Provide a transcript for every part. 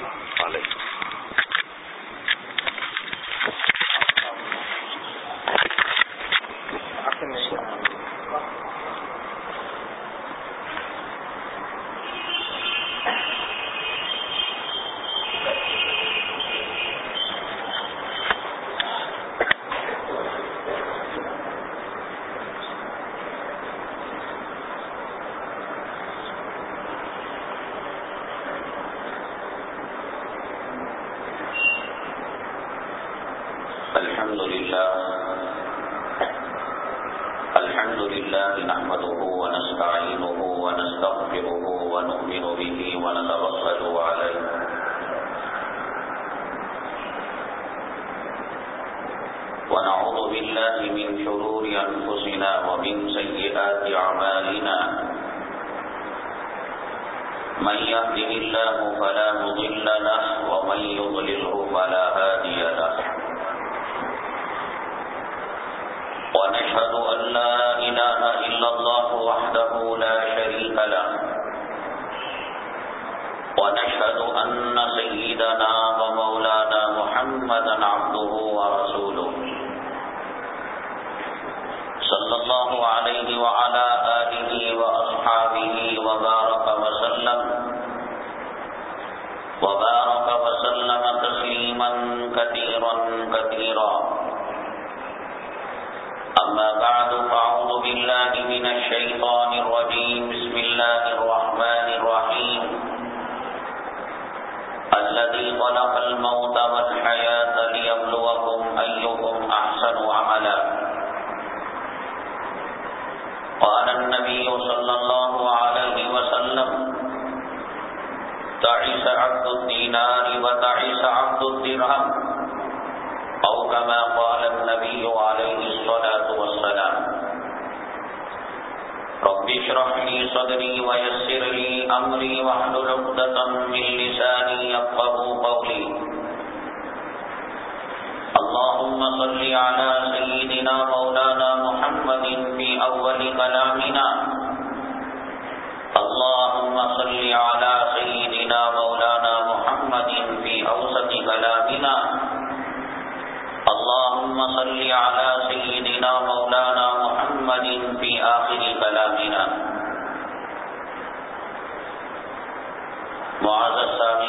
Vale.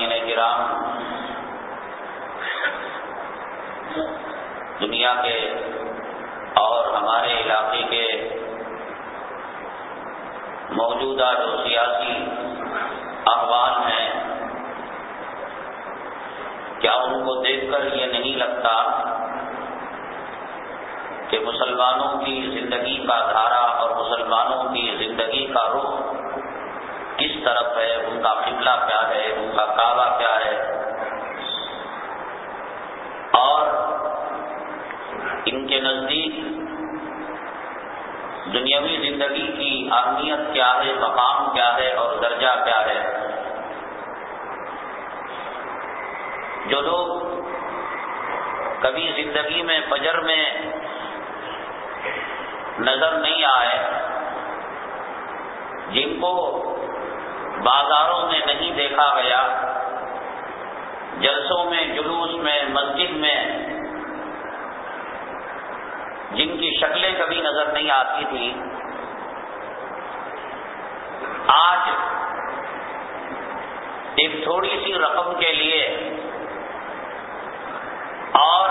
سامعین کرام، دنیا کے اور ہمارے علاقے کے موجودہ جو سیاسی احوال ہیں، کیا ان کو دیکھ کر یہ نہیں لگتا کہ مسلمانوں کی زندگی کا دھارا اور مسلمانوں کی زندگی کا رخ طرف ہے، ان کا قبلہ کیا ہے، ان کا کعبہ کیا ہے؟ اور ان کے نزدیک دنیاوی زندگی کی اہمیت کیا ہے، مقام کیا ہے اور درجہ کیا ہے؟ جو لوگ کبھی زندگی میں فجر میں نظر نہیں آئے، جن کو بازاروں میں نہیں دیکھا گیا، جلسوں میں، جلوس میں، مسجد میں، جن کی شکلیں کبھی نظر نہیں آتی تھیں آج ایک تھوڑی سی رقم کے لیے اور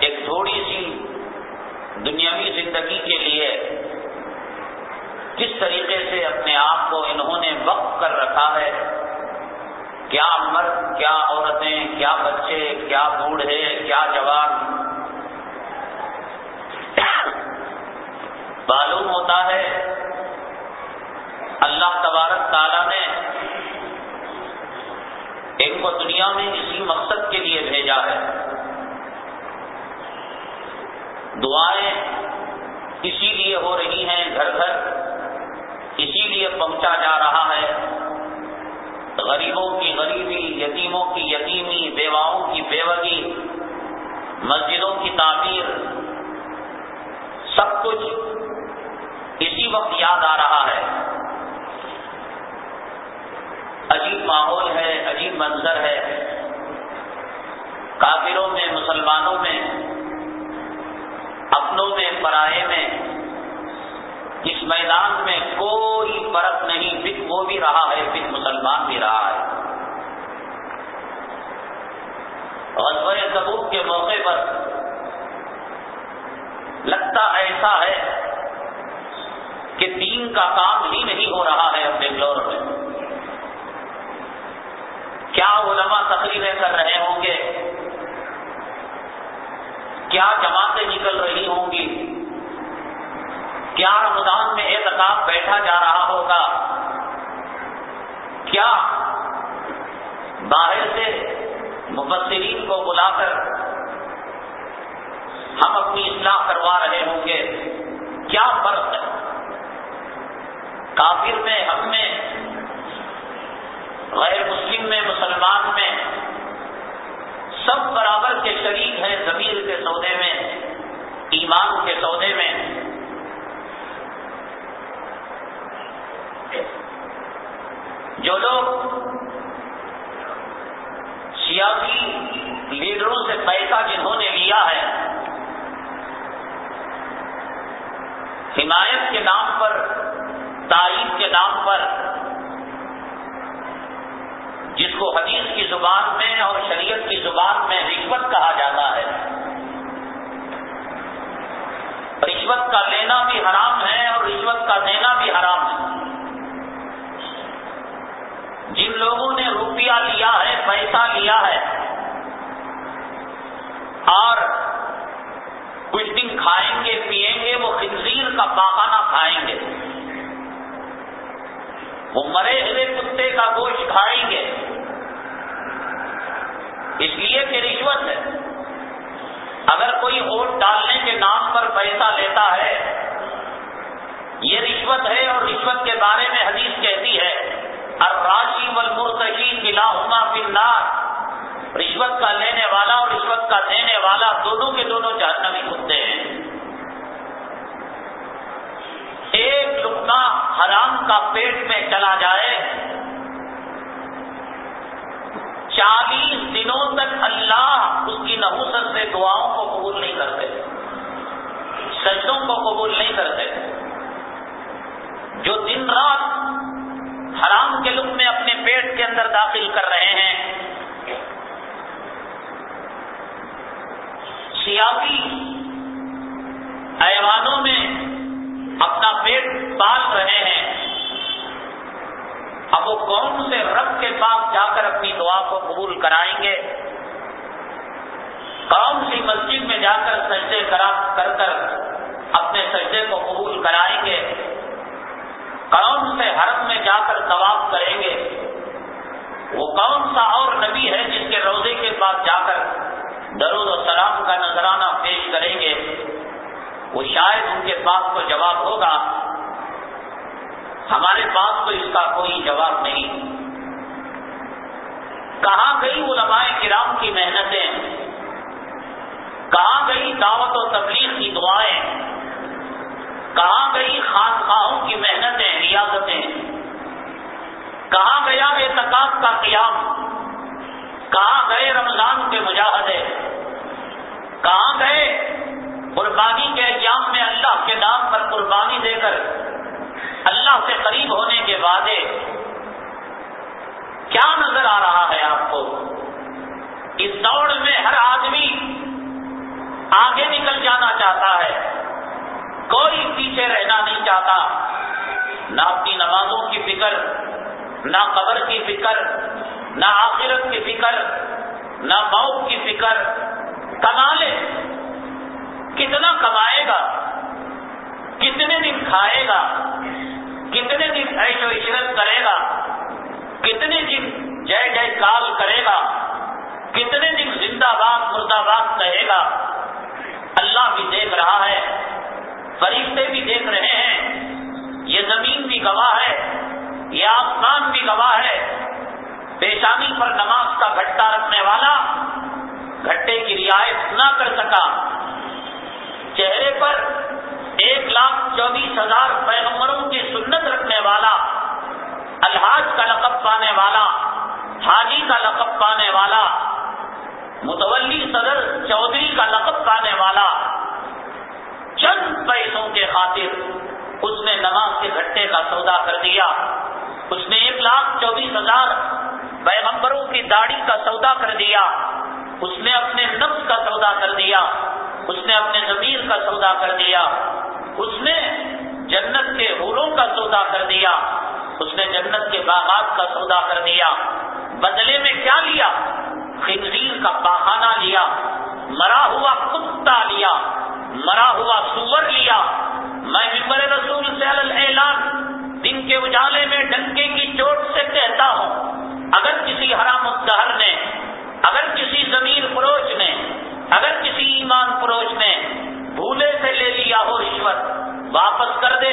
ایک تھوڑی سی دنیاوی زندگی کے لیے جس طریقے سے اپنے آپ کو انہوں نے وقف کر رکھا ہے، کیا مرد، کیا عورتیں، کیا بچے، کیا بوڑھے، کیا جوان۔ معلوم ہوتا ہے، اللہ تبارک تعالیٰ نے ان کو دنیا میں اسی مقصد کے لیے بھیجا ہے۔ دعائیں اسی لیے ہو رہی ہیں، گھر گھر۔ لیے پہنچا جا رہا ہے۔ غریبوں کی غریبی، یتیموں کی یتیمی، بیواؤں کی بیوگی، مسجدوں کی تعمیر، سب کچھ اسی وقت یاد آ رہا ہے۔ عجیب ماحول ہے، عجیب منظر ہے۔ کافروں میں، مسلمانوں میں، اپنوں میں، پرائے میں اس میدان میں کوئی فرق نہیں پھر وہ بھی رہا ہے پھر مسلمان بھی رہا ہے۔ غزوہ تبوک کے موقع پر لگتا ایسا ہے کہ دین کا کام ہی نہیں ہو رہا ہے اب بنگلور میں۔ کیا علماء تقریریں کر رہے ہوں گے؟ کیا جماعتیں نکل رہی ہوں گی کیا رمضان میں اعتکاب بیٹھا جا رہا ہوگا۔ کیا؟ باہر سے مبصرین کو بلا کر ہم اپنی اصلاح کروا رہے ہوں گے۔ کیا فرق ہے؟ کافر میں ہم میں، غیر مسلم میں، مسلمان میں سب برابر کے شریک ہیں زمین کے سودے میں، ایمان کے سودے میں۔ جو لوگ سیاسی لیڈروں سے پیسہ جنہوں نے لیا ہے، حمایت کے نام پر تعریف کے نام پر، جس کو حدیث کی زبان میں اور شریعت کی زبان میں رشوت کہا جاتا ہے۔ رشوت کا لینا بھی حرام ہے اور رشوت کا دینا بھی حرام ہے۔ جن لوگوں نے روپیہ لیا ہے، پیسہ لیا ہے، اور کچھ دن کھائیں گے، پیئیں گے، وہ خنزیر کا پاخانہ کھائیں گے۔ وہ مرے ہوئے کتے کا گوشت کھائیں گے۔ اس لیے کہ رشوت ہے۔ اگر کوئی ووٹ ڈالنے کے نام پر پیسہ لیتا ہے، یہ رشوت ہے اور رشوت کے بارے میں حدیث کہتی ہے۔ اور راشی مرتقی قلعہ النار۔ رشوت کا لینے والا اور رشوت کا دینے والا دونوں کے دونوں جہنمی کتے ہیں۔ ایک لکما حرام کا پیٹ میں چلا جائے، چالیس دنوں تک اللہ اس کی نحوست سے دعاؤں کو قبول نہیں کرتے، سجدوں کو قبول نہیں کرتے۔ جو دن رات حرام کے لک میں اپنے پیٹ کے اندر داخل کر رہے ہیں۔ سیاسی ایوانوں میں اپنا پیٹ پال رہے ہیں۔ اب وہ کون سے رب کے پاس جا کر اپنی دعا کو قبول کرائیں گے؟ کون سی مسجد میں جا کر سجدے کرا کر کر اپنے سجدے کو قبول کرائیں گے؟ کون سے حرم میں جا کر طواف کریں گے۔ وہ کون سا اور نبی ہے جس کے روزے کے پاس جا کر درود و سلام کا نذرانہ پیش کریں گے۔ وہ شاید ان کے پاس کو جواب ہوگا۔ ہمارے پاس تو اس کا کوئی جواب نہیں۔ کہاں گئی علماء کرام کی محنتیں؟ کہاں گئی دعوت و تبلیغ کی دعائیں؟ کہاں گئی خانخواہوں کی محنتیں، ریاضتیں؟ کہاں گیا اعتکاف کا قیام؟ کہاں گئے رمضان کے مجاہدے؟ کہاں گئے قربانی کے ایام میں اللہ کے نام پر قربانی دے کر، اللہ سے قریب ہونے کے وعدے؟ کیا نظر آ رہا ہے آپ کو؟ اس دوڑ میں ہر آدمی آگے نکل جانا چاہتا ہے۔ کوئی پیچھے رہنا نہیں چاہتا۔ نہ اپنی نمازوں کی فکر، نہ قبر کی فکر، نہ آخرت کی فکر، نہ موت کی فکر۔ کما لے کتنا کمائے گا؟ کتنے دن کھائے گا؟ کتنے دن عیش و عشرت کرے گا؟ کتنے دن جے جے کال کرے گا؟ کتنے دن زندہ باد مردہ باد کہے گا؟ اللہ بھی دیکھ رہا ہے۔ فرشتے بھی دیکھ رہے ہیں۔ یہ زمین بھی گواہ ہے، یہ آسمان بھی گواہ ہے۔ پیشانی پر نماز کا گھٹا رکھنے والا گھٹے کی رعایت نہ کر سکا۔ چہرے پر ایک لاکھ چوبیس ہزار پیغمبروں کی سنت رکھنے والا الحاظ کا لقب پانے والا، حاجی کا لقب پانے والا، متولی صدر چودھری کا لقب پانے والا چند پیسوں کے خاطر اس نے نماز کے گھٹے کا سودا کر دیا۔ اس نے ایک لاکھ چوبیس ہزار پیغمبروں کی داڑھی کا سودا کر دیا۔ اس نے اپنے نفس کا سودا کر دیا۔ اس نے اپنے ضمیر کا سودا کر دیا۔ اس نے جنت کے حوروں کا سودا کر دیا۔ اس نے جنت کے باغات کا سودا کر دیا۔ بدلے میں کیا لیا؟ خنزیر کا پاخانہ لیا، مرا ہوا کتا لیا، مرا ہوا سور لیا۔ میں ممبر رسول سے اعلان دن کے اجالے میں ڈنکے کی چوٹ سے کہتا ہوں، اگر کسی حرام الدہر نے، اگر کسی زمین فروش نے، اگر کسی ایمان فروش نے بھولے سے لے لیا ہو رشوت، واپس کر دے۔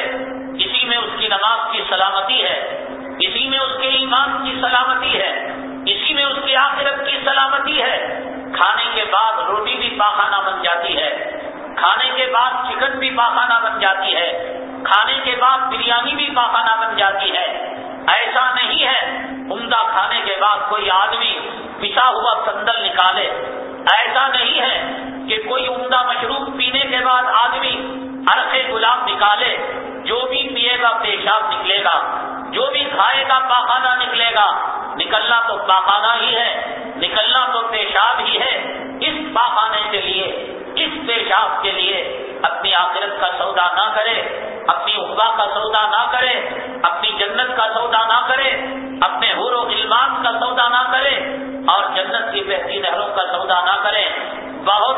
اسی میں اس کی نماز کی سلامتی ہے، اسی میں اس کے ایمان کی سلامتی ہے اسی میں اس کی آخرت کی سلامتی ہے کھانے کے بعد روٹی بھی پاخانہ بن جاتی ہے کھانے کے بعد چکن بھی پاخانہ بن جاتی ہے، کھانے کے بعد بریانی بھی پاخانہ بن جاتی ہے۔ ایسا نہیں ہے، عمدہ کھانے کے بعد کوئی آدمی پسا ہوا سندل نکالے۔ ایسا نہیں ہے کہ کوئی عمدہ مشروب پینے کے بعد آدمی عرق گلاب نکالے، جو بھی پیے گا پیشاب نکلے گا، جو بھی کھائے گا پاخانہ نکلے گا۔ نکلنا تو پاخانہ ہی ہے، نکلنا تو پیشاب ہی ہے۔ اس پاخانے کے لیے اس پیشاب کے لیے اپنی آخرت کا سودا نہ کرے، اپنی عقبا کا سودا نہ کرے، اپنی جنت کا سودا نہ کرے، اپنے حور و علمان کا سودا نہ کرے اور جنت کی بہتری نہروں کا سودا نہ کرے۔ بہت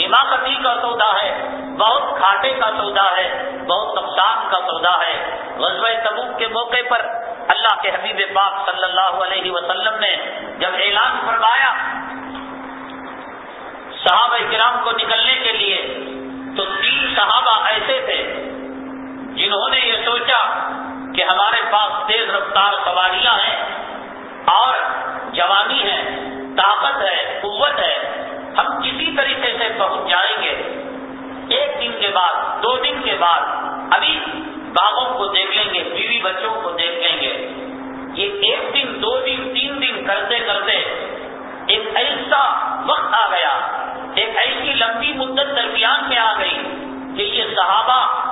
حماقتی کا سودا ہے، بہت کھاٹے کا سودا ہے، بہت نقصان کا سودا ہے۔ غزوہ تبوک کے موقع پر اللہ کے حبیب پاک صلی اللہ علیہ وسلم نے جب اعلان فرمایا صحابہ کرام کو نکلنے کے لیے تو تین صحابہ ایسے تھے جنہوں نے یہ سوچا کہ ہمارے پاس تیز رفتار سواریاں ہیں اور جوانی ہے، طاقت ہے، قوت ہے، ہم کسی طریقے سے پہنچ جائیں گے۔ ایک دن کے بعد، دو دن کے بعد، ابھی باغوں کو دیکھ لیں گے، بیوی بچوں کو دیکھ لیں گے۔ یہ ایک دن، دو دن، تین دن کرتے کرتے ایک ایسا وقت آ گیا۔ ایک ایسی لمبی مدت درمیان میں آ گئی کہ یہ صحابہ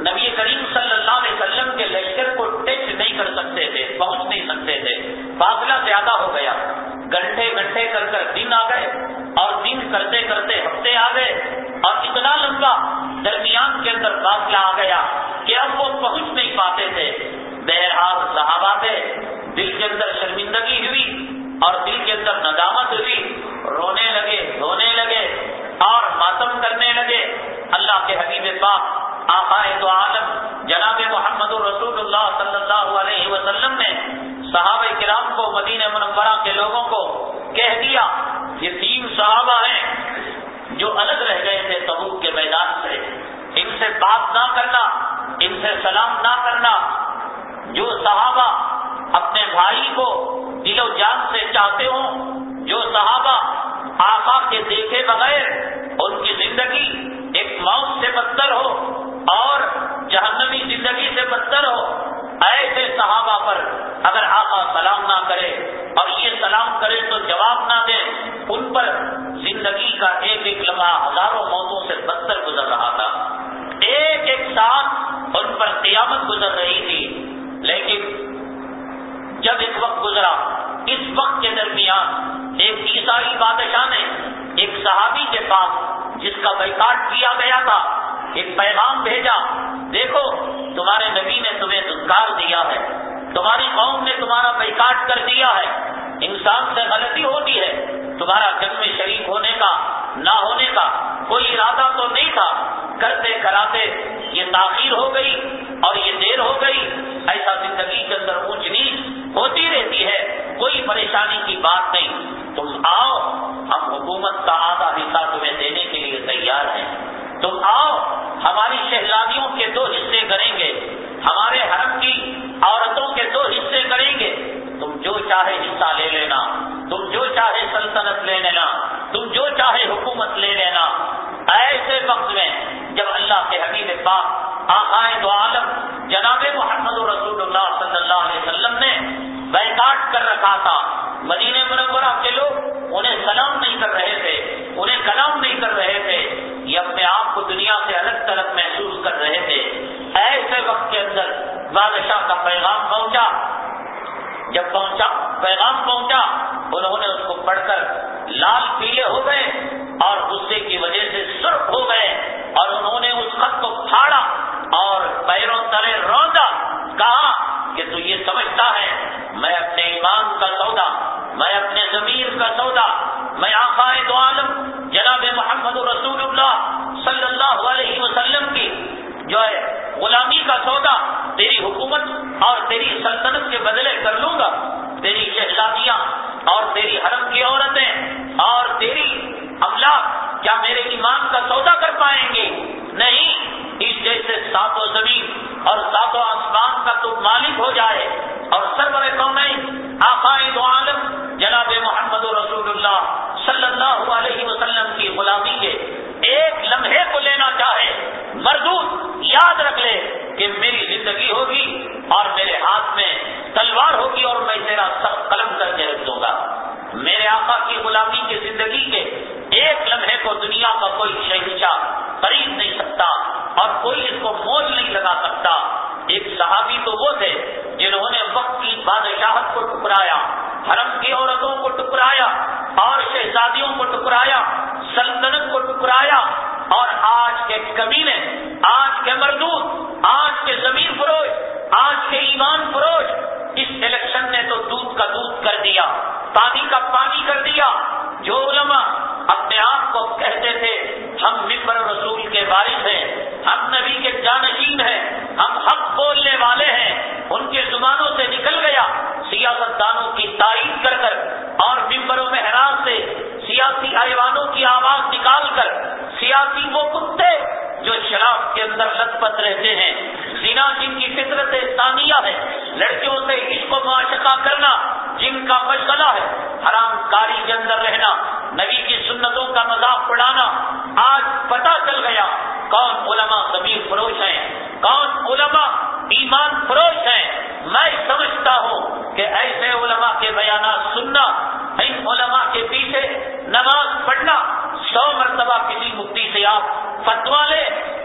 نبی کریم صلی اللہ علیہ وسلم کے لشکر کو ٹچ نہیں کر سکتے تھے، پہنچ نہیں سکتے تھے۔ فاصلہ زیادہ ہو گیا۔ گھنٹے گھنٹے کر کر دن آ گئے اور دن کرتے کرتے ہفتے آ گئے اور اتنا لمبا درمیان کے اندر فاصلہ آ گیا کہ اب وہ پہنچ نہیں پاتے تھے۔ بہرحال صحابہ تھے دل کے اندر شرمندگی ہوئی۔ اور دل کے اندر ندامت ہوئی، رونے لگے دھونے لگے اور ماتم کرنے لگے۔ اللہ کے حبیب پاک آخائے تو عالم، جناب محمد رسول اللہ صلی اللہ علیہ وسلم نے صحابہ کرام کو، مدینہ منورہ کے لوگوں کو کہہ دیا، یہ تین صحابہ ہیں جو الگ رہ گئے تھے تبوک کے میدان سے۔ ان سے بات نہ کرنا، ان سے سلام نہ کرنا جو صحابہ اپنے بھائی کو دل و جان سے چاہتے ہوں، جو صحابہ آقا کے دیکھے بغیر ان کی زندگی ایک موت سے بدتر ہو اور جہنمی زندگی سے بدتر ہو، ایسے صحابہ پر اگر آقا سلام نہ کرے اور یہ سلام کرے تو جواب نہ دے، ان پر زندگی کا ایک ایک لمحہ ہزاروں موتوں سے بدتر گزر رہا تھا۔ ایک ایک ساتھ ان پر قیامت گزر رہی تھی۔ جب ایک وقت گزرا، اس وقت کے درمیان ایک عیسائی بادشاہ نے ایک صحابی کے پاس جس کا بیکاٹ کیا گیا تھا، ایک پیغام بھیجا، دیکھو، تمہارے نبی نے تمہیں دھنکار دیا ہے، تمہاری قوم نے تمہارا بیکاٹ کر دیا ہے، انسان سے غلطی ہوتی ہے، تمہارا جنگ میں شریک ہونے کا، نہ ہونے کا کوئی ارادہ تو نہیں تھا، کرتے کراتے یہ تاخیر ہو گئی اور یہ دیر ہو گئی، ایسا زندگی کے اندر اونچ ہوتی رہتی ہے، کوئی پریشانی کی بات نہیں۔ تم آؤ، ہم حکومت کا آدھا حصہ تمہیں دینے کے لیے تیار ہیں۔ تم آؤ، ہماری شہزادیوں کے دو حصے کریں گے۔ ہمارے حرم کی عورتوں کے دو حصے کریں گے۔ تم جو چاہے حصہ لے لینا۔ تم جو چاہے سلطنت لے لینا۔ تم جو چاہے حکومت لے لینا۔ ایسے وقت میں جب اللہ کے حبیب پاک آخائے دو عالم جناب محمد رسول اللہ صلی اللہ علیہ وسلم نے بیکاٹ کر رکھا تھا۔ مدینہ منورہ کے لوگ انہیں سلام نہیں کر رہے تھے، انہیں کلام نہیں کر رہے تھے۔ یہ اپنے آپ کو دنیا سے الگ تلگ محسوس کر رہے تھے۔ ایسے وقت کے اندر بادشاہ کا پیغام پہنچا۔ جب پہنچا، پیغام پہنچا، انہوں نے اس کو پڑھ کر لال پیلے ہو گئے اور غصے کی وجہ سے سرخ ہو گئے اور انہوں نے اس خط کو پھاڑا اور پیروں تلے روندا، کہا کہ تو یہ سمجھتا ہے، میں اپنے ایمان کا سودا، میں اپنے ضمیر کا سودا، میں آخائے دو عالم، جناب محمد رسول اللہ صلی اللہ علیہ وسلم کی جو ہے غلامی کا سودا تیری حکومت اور تیری سلطنت کے بدلے کر لوں گا۔ تیری شہزادیاں اور تیری حرم کی عورتیں اور تیری املاک کیا میرے ایمان کا سودا کر پائیں گے نہیں، اس جیسے ساتوں زمین اور ساتوں آسمان کا تو مالک ہو جائے اور سرور قوم آقائد عالم جناب محمد رسول اللہ صلی اللہ علیہ وسلم کی غلامی کے ایک لمحے کو لینا چاہے، مردود، یاد رکھ لے کہ میری زندگی ہوگی اور میرے ہاتھ میں تلوار ہوگی اور میں تیرا سب قلم کر کے رکھ دوں گا۔ میرے آقا کی غلامی کی زندگی کے ایک لمحے کو دنیا کا کوئی شہنشاہ خرید نہیں سکتا اور کوئی اس کو موج نہیں لگا سکتا۔ ایک صحابی تو وہ تھے جنہوں نے وقت کی بادشاہت کو ٹکرایا، حرم کی عورتوں کو ٹکرایا اور شہزادیوں کو ٹکرایا۔ سلطنت کو ٹکرایا اور آج کے کمینے آج کے مردود، آج کے زمین فروش، آج کے ایمان فروش، اس الیکشن نے تو دودھ کا دودھ کر دیا، پانی کا پانی کر دیا۔ جو علماء اپنے آپ کو کہتے تھے، ہم ممبر رسول کے بارش ہیں، ہم نبی کے جانشین ہیں، ہم حق بولنے والے ہیں۔ ان کے زبانوں سے نکل گیا سیاست دانوں کی تعریف کر کر اور ممبروں میں حیران سیاسی ایوانوں کی آواز نکال کر سیاسی وہ کتے جو شراب کے اندر لت پت رہتے ہیں۔ زنا جن کی فطرت ثانیہ ہے، لڑکیوں سے اس کو معاشقہ کرنا جن کا مشغلہ ہے۔ حرام کاری کے اندر رہنا، نبی کی سنتوں کا مذاق اڑانا۔ آج پتہ چل گیا کون علماء کبیر فروش ہیں، کون علماء ایمان فروش ہیں۔ میں سمجھتا ہوں کہ ایسے علماء کے بیانات سننا، ان علماء کے پیچھے نماز پڑھنا سو مرتبہ کسی مفتی سے آپ فتوا لے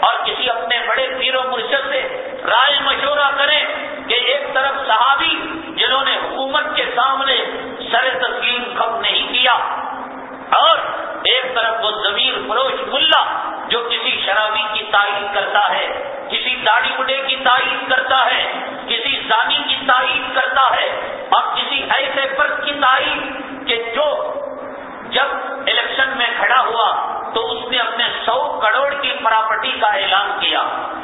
اور کسی اپنے بڑے پیر و مرشد سے رائے مشورہ کریں کہ ایک طرف صحابی جنہوں نے حکومت کے سامنے سر تسلیم کم نہیں کیا اور ایک طرف وہ زمین فروش ملا جو کسی شرابی کی تعریف کرتا ہے، کسی داڑھی بڑے کی تعریف کرتا ہے، کسی زانی کی تعریف کرتا ہے اور کسی ایسے فرد کی تعریف جب الیکشن میں کھڑا ہوا تو اس نے اپنے سو کروڑ کی پراپرٹی کا اعلان کیا۔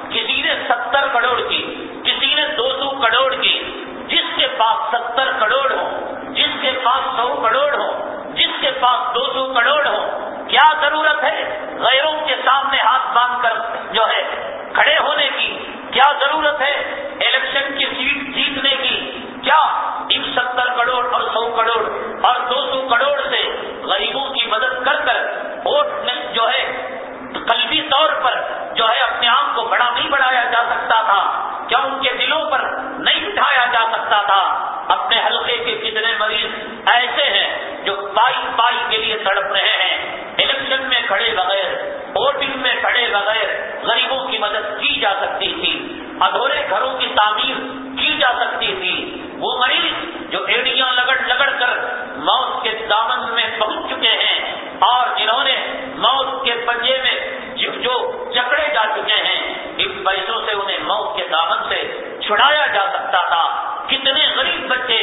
کسی نے ستر کروڑ کی، کسی نے دو سو کروڑ کی۔ جس کے پاس ستر کروڑ ہو، جس کے پاس سو کروڑ ہو، جس کے پاس دو سو کروڑ ہو، کیا ضرورت ہے غیروں کے سامنے ہاتھ باندھ کر جو ہے کھڑے ہونے کی؟ کیا ضرورت ہے الیکشن کی سیٹ جیتنے کی؟ کیا؟ ایک ستر کروڑ اور سو کروڑ اور دو سو کروڑ سے غریبوں کی مدد کر کر ووٹ میں جو ہے قلبی طور پر جو ہے اپنے آپ کو بڑا نہیں بڑھایا جا سکتا تھا، کیا ان کے دلوں پر نہیں اٹھایا جا سکتا تھا؟ اپنے حلقے کے کتنے مریض ایسے ہیں جو پائی پائی کے لیے تڑپ رہے ہیں، الیکشن میں کھڑے بغیر، ووٹنگ میں کھڑے بغیر غریبوں کی مدد کی جا سکتی تھی، ادھورے گھروں کی تعمیر کی جا سکتی تھی۔ وہ مریض جو ایڑیاں لگڑ لگڑ کر موت کے دامن میں پہنچ چکے ہیں اور جنہوں نے موت کے پنجے میں جو جکڑے جا چکے ہیں، ان پیسوں سے انہیں موت کے دامن سے چھڑایا جا سکتا تھا۔ کتنے غریب بچے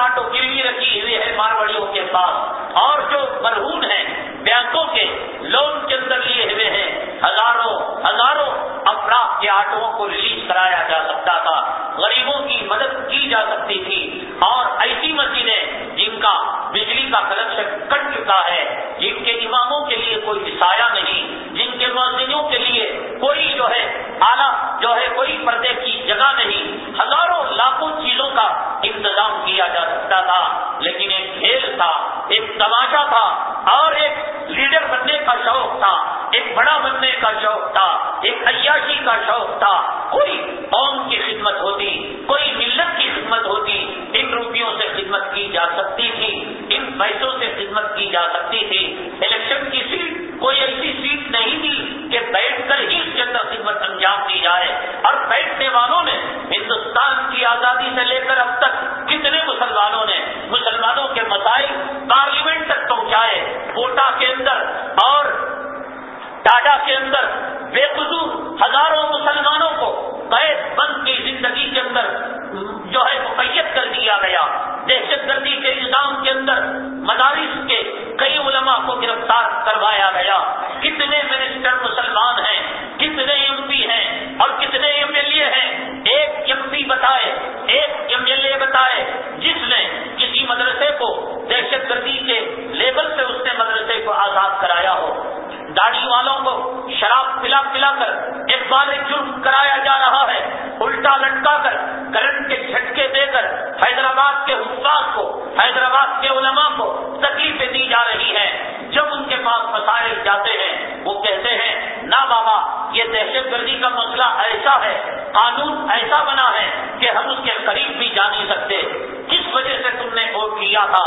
آٹو گروی رکھی ہوئی ہے مارواڑیوں کے پاس۔ اور جو مرہون ہیں بینکوں کے، لون کے اندر لیے ہوئے ہیں۔ ہزاروں ہزاروں افراد کے آٹوؤں کو ریلیز کرایا جا سکتا تھا۔ غریبوں کی مدد کی جا سکتی تھی۔ اور ایسی مسجدیں جن کا بجلی کا کنیکشن کٹ چکا ہے، جن کے اماموں کے لیے کوئی سایہ نہیں، جن کے مسجدوں کے لیے کوئی جو ہے اعلیٰ، جو ہے کوئی پردے کی جگہ نہیں ہزاروں لاکھوں چیزوں کا انتظام کیا جا سکتا تھا لیکن تھا، ایک تماشا تھا اور ایک لیڈر بننے کا شوق تھا، ایک بڑا بننے کا شوق تھا، ایک عیاشی کا شوق تھا، کوئی قوم کی خدمت ہوتی کوئی ملت کی خدمت ہوتی ان روپیوں سے خدمت کی جا سکتی تھی ان پیسوں سے خدمت کی جا سکتی تھی الیکشن کی سیٹ کوئی ایسی سیٹ نہیں تھی کہ بیٹھ کر ہی اس کے اندر خدمت انجام دی جائے اور بیٹھنے والوں نے ہندوستان کی آزادی سے لے کر اب تک کتنے مسلمانوں نے مسلمانوں کے مسائل پارلیمنٹ تک پہنچائے کوٹا کے اندر اور ٹاٹا کے اندر بے قصور ہزاروں مسلمانوں کو قید بند کی زندگی کے اندر جو ہے مقیت کر دیا گیا۔ دہشت گردی کے الزام کے اندر مدارس کے کئی علماء کو گرفتار کروایا گیا کتنے منسٹر مسلمان ہیں کتنے ایم پی ہیں اور کتنے ایم ایل اے ہیں ایک ایم پی بتائے ایک ایم ایل اے بتائے جس نے کسی مدرسے کو دہشت گردی کے لیبل سے اس نے مدرسے کو آزاد کرایا ہو داڑھی والوں کو شراب پلا پلا کر ایک بار جرم کرایا جا رہا ہے، الٹا لٹکا کر کرنٹ کے جھٹکے دے کر حیدرآباد کے حفاظ کو، حیدرآباد کے علماء کو تکلیفیں دی جا رہی ہیں۔ جب ان کے پاس مسائل جاتے ہیں، وہ کہتے ہیں، نہ بابا، یہ دہشت گردی کا مسئلہ ایسا ہے، قانون ایسا بنا ہے کہ ہم اس کے قریب بھی جا نہیں سکتے۔ کس وجہ سے تم نے ووٹ کیا تھا؟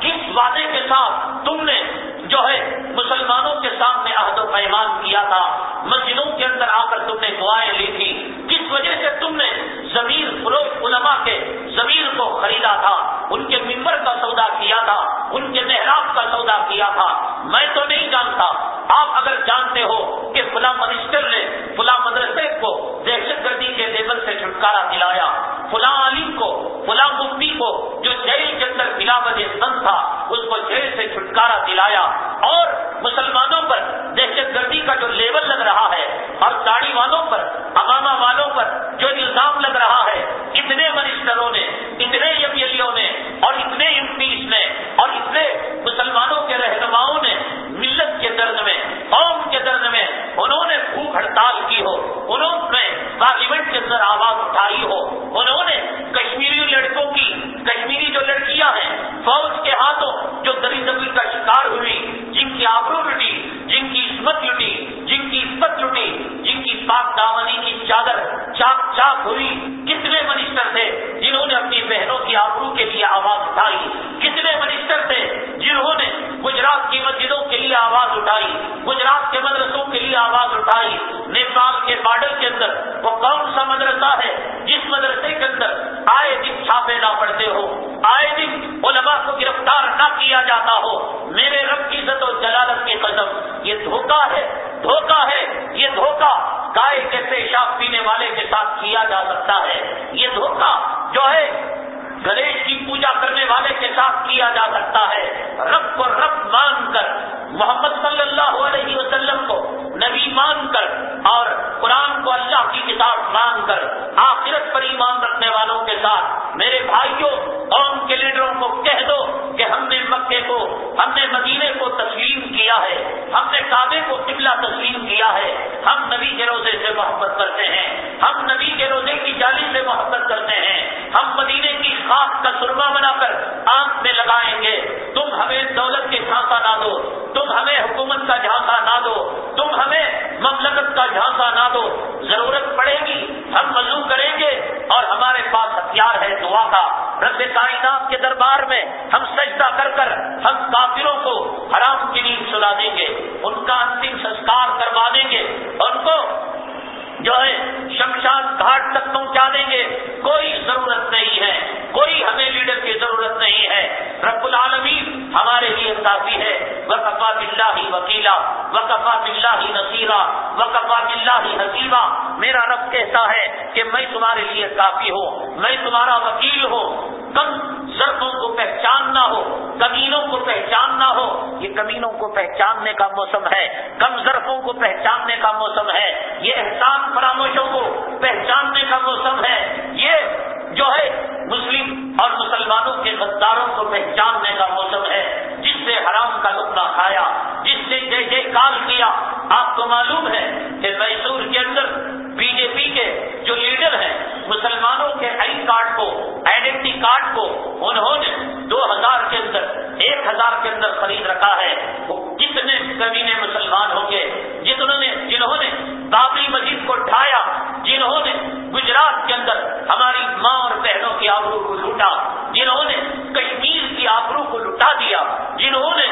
کس وعدے کے ساتھ تم نے جو ہے مسلمانوں کے سامنے عہد و پیمان کیا تھا مسجدوں کے اندر آ کر تم نے دعائیں لی تھی کس وجہ سے تم نے زمین فروغ علماء کے زمین کو خریدا تھا ان کے ممبر کا سودا کیا تھا، ان کے محراب کا سودا کیا تھا۔ میں تو نہیں جانتا۔ آپ اگر جانتے ہو کہ فلاں منسٹر نے فلاں مدرسے کو دہشت گردی کے لیبل سے چھٹکارا دلایا، فلاں عالم کو، فلاں مفتی کو جو جیل کے اندر بلا وجہ بند تھا، اس کو جیل سے چھٹکارا دلایا۔ اور مسلمانوں پر دہشت گردی کا جو لیبل لگ رہا ہے، اور داڑھی والوں پر امامہ والوں پر جو الزام لگ رہا ہے، اتنے منسٹروں نے اتنے ایم ایل نے اور اتنے ایم پیز نے اور اتنے مسلمانوں کے رہنماؤں نے ملت کے درد میں قوم کے درد میں انہوں نے بھوک ہڑتال کی ہو انہوں نے پارلیمنٹ کے اندر آواز اٹھائی ہو انہوں نے کشمیری لڑکوں کی کشمیری جو لڑکیاں ہیں فوج کے ہاتھوں جو دری دبی کا شکار ہوئی جن کی آبرو لٹی جن کی عصمت لٹی جن کی عزت لٹی جن کی پاک دامنی کی چادر چاک چاک ہوئی کتنے منسٹر تھے جنہوں نے اپنی بہنوں کی آبرو کے لیے آواز اٹھائی؟ کتنے منسٹر تھے جنہوں نے گجرات کی مسجدوں کے لیے آواز اٹھائی، گجرات کے مدرسوں کے لیے آواز اٹھائی؟ نیپال کے بارڈر کے اندر وہ کون سا مدرسہ ہے جس مدرسے کے اندر آئے دن چھاپے نہ پڑتے ہو آئے دن علماء کو گرفتار نہ کیا جاتا ہو؟ میرے رب کی عزت و جلالت کی قدم یہ دھوکہ ہے دھوکہ ہے، یہ دھوکہ۔ گائے جا سکتا ہے یہ دھوکہ کا سرما بنا کر آنکھ میں لگائیں گے۔ تم ہمیں دولت کے جھانسا نہ دو۔ تم ہمیں حکومت کا جھانسا نہ دو۔ تم ہمیں مملکت کا جھانسا نہ دو۔ ضرورت پڑے گی۔ ہم مزو کریں گے۔ اور ہمارے پاس ہتھیار ہے دعا کا۔ رب کائنات کے دربار میں ہم سجدہ کر کر ہم کافروں کو حرام کی نیند سلا دیں گے ان کا انتم سنسکار کروا دیں گے ان کو جو ہے شمشان گھاٹ تک پہنچا دیں گے کوئی ضرورت نہیں ہے کوئی ہمیں لیڈر کی ضرورت نہیں ہے رب العالمین ہمارے لیے کافی ہے وقفا بلّہ ہی وکیلا وقفا بلّہ ہی نصیرہ وقفا بلّہ ہی حسیبہ میرا رب کہتا ہے کہ میں تمہارے لیے کافی ہوں، میں تمہارا وکیل ہوں۔ کم ضربوں کو پہچاننا ہو، کمینوں کو پہچاننا ہو، یہ کمینوں کو پہچاننے کا موسم ہے۔ کم ضرفوں کو پہچاننے کا موسم ہے۔ یہ احسان فراموشوں کو پہچاننے کا موسم ہے۔ یہ جو ہے مسلم اور مسلمانوں کے غداروں کو پہچاننے انتقال کیا، آپ کو معلوم ہے کہ میسور کے اندر بی جے پی کے جو لیڈر ہیں، مسلمانوں کے آئی کارڈ کو، آئیڈینٹی کارڈ کو انہوں نے دو ہزار کے اندر، ایک ہزار کے اندر خرید رکھا ہے۔ وہ کتنے نے مسلمان ہوں گے؟ جتنے نے، جنہوں نے بابری مسجد کو اٹھایا، جنہوں نے گجرات کے اندر ہماری ماں اور بہنوں کی آبرو کو لوٹا، جنہوں نے کشمیر کی آبرو کو لٹا دیا، جنہوں نے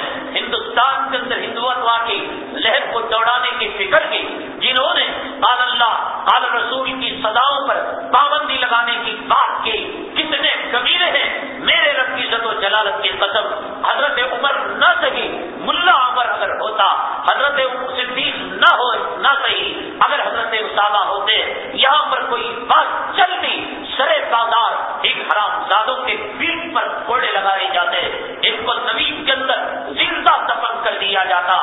کو دوڑانے کی فکر کی، جنہوں نے آل اللہ آل رسول کی سزاؤں پر پابندی لگانے کی بات کی۔ کتنے کبیرے ہیں، میرے رب کی عزت و جلالت کی قدم حضرت عمر نہ سہی ملا عمر اگر ہوتا، حضرت صدیق نہ ہو، نہ سہی اگر حضرت اسامہ ہوتے، یہاں پر کوئی بات چلتی سرے بازار ایک حرام زادوں کے پیٹ پر کوڑے لگائے جاتے۔ ان کو زمین کے اندر زندہ دفن کر دیا جاتا۔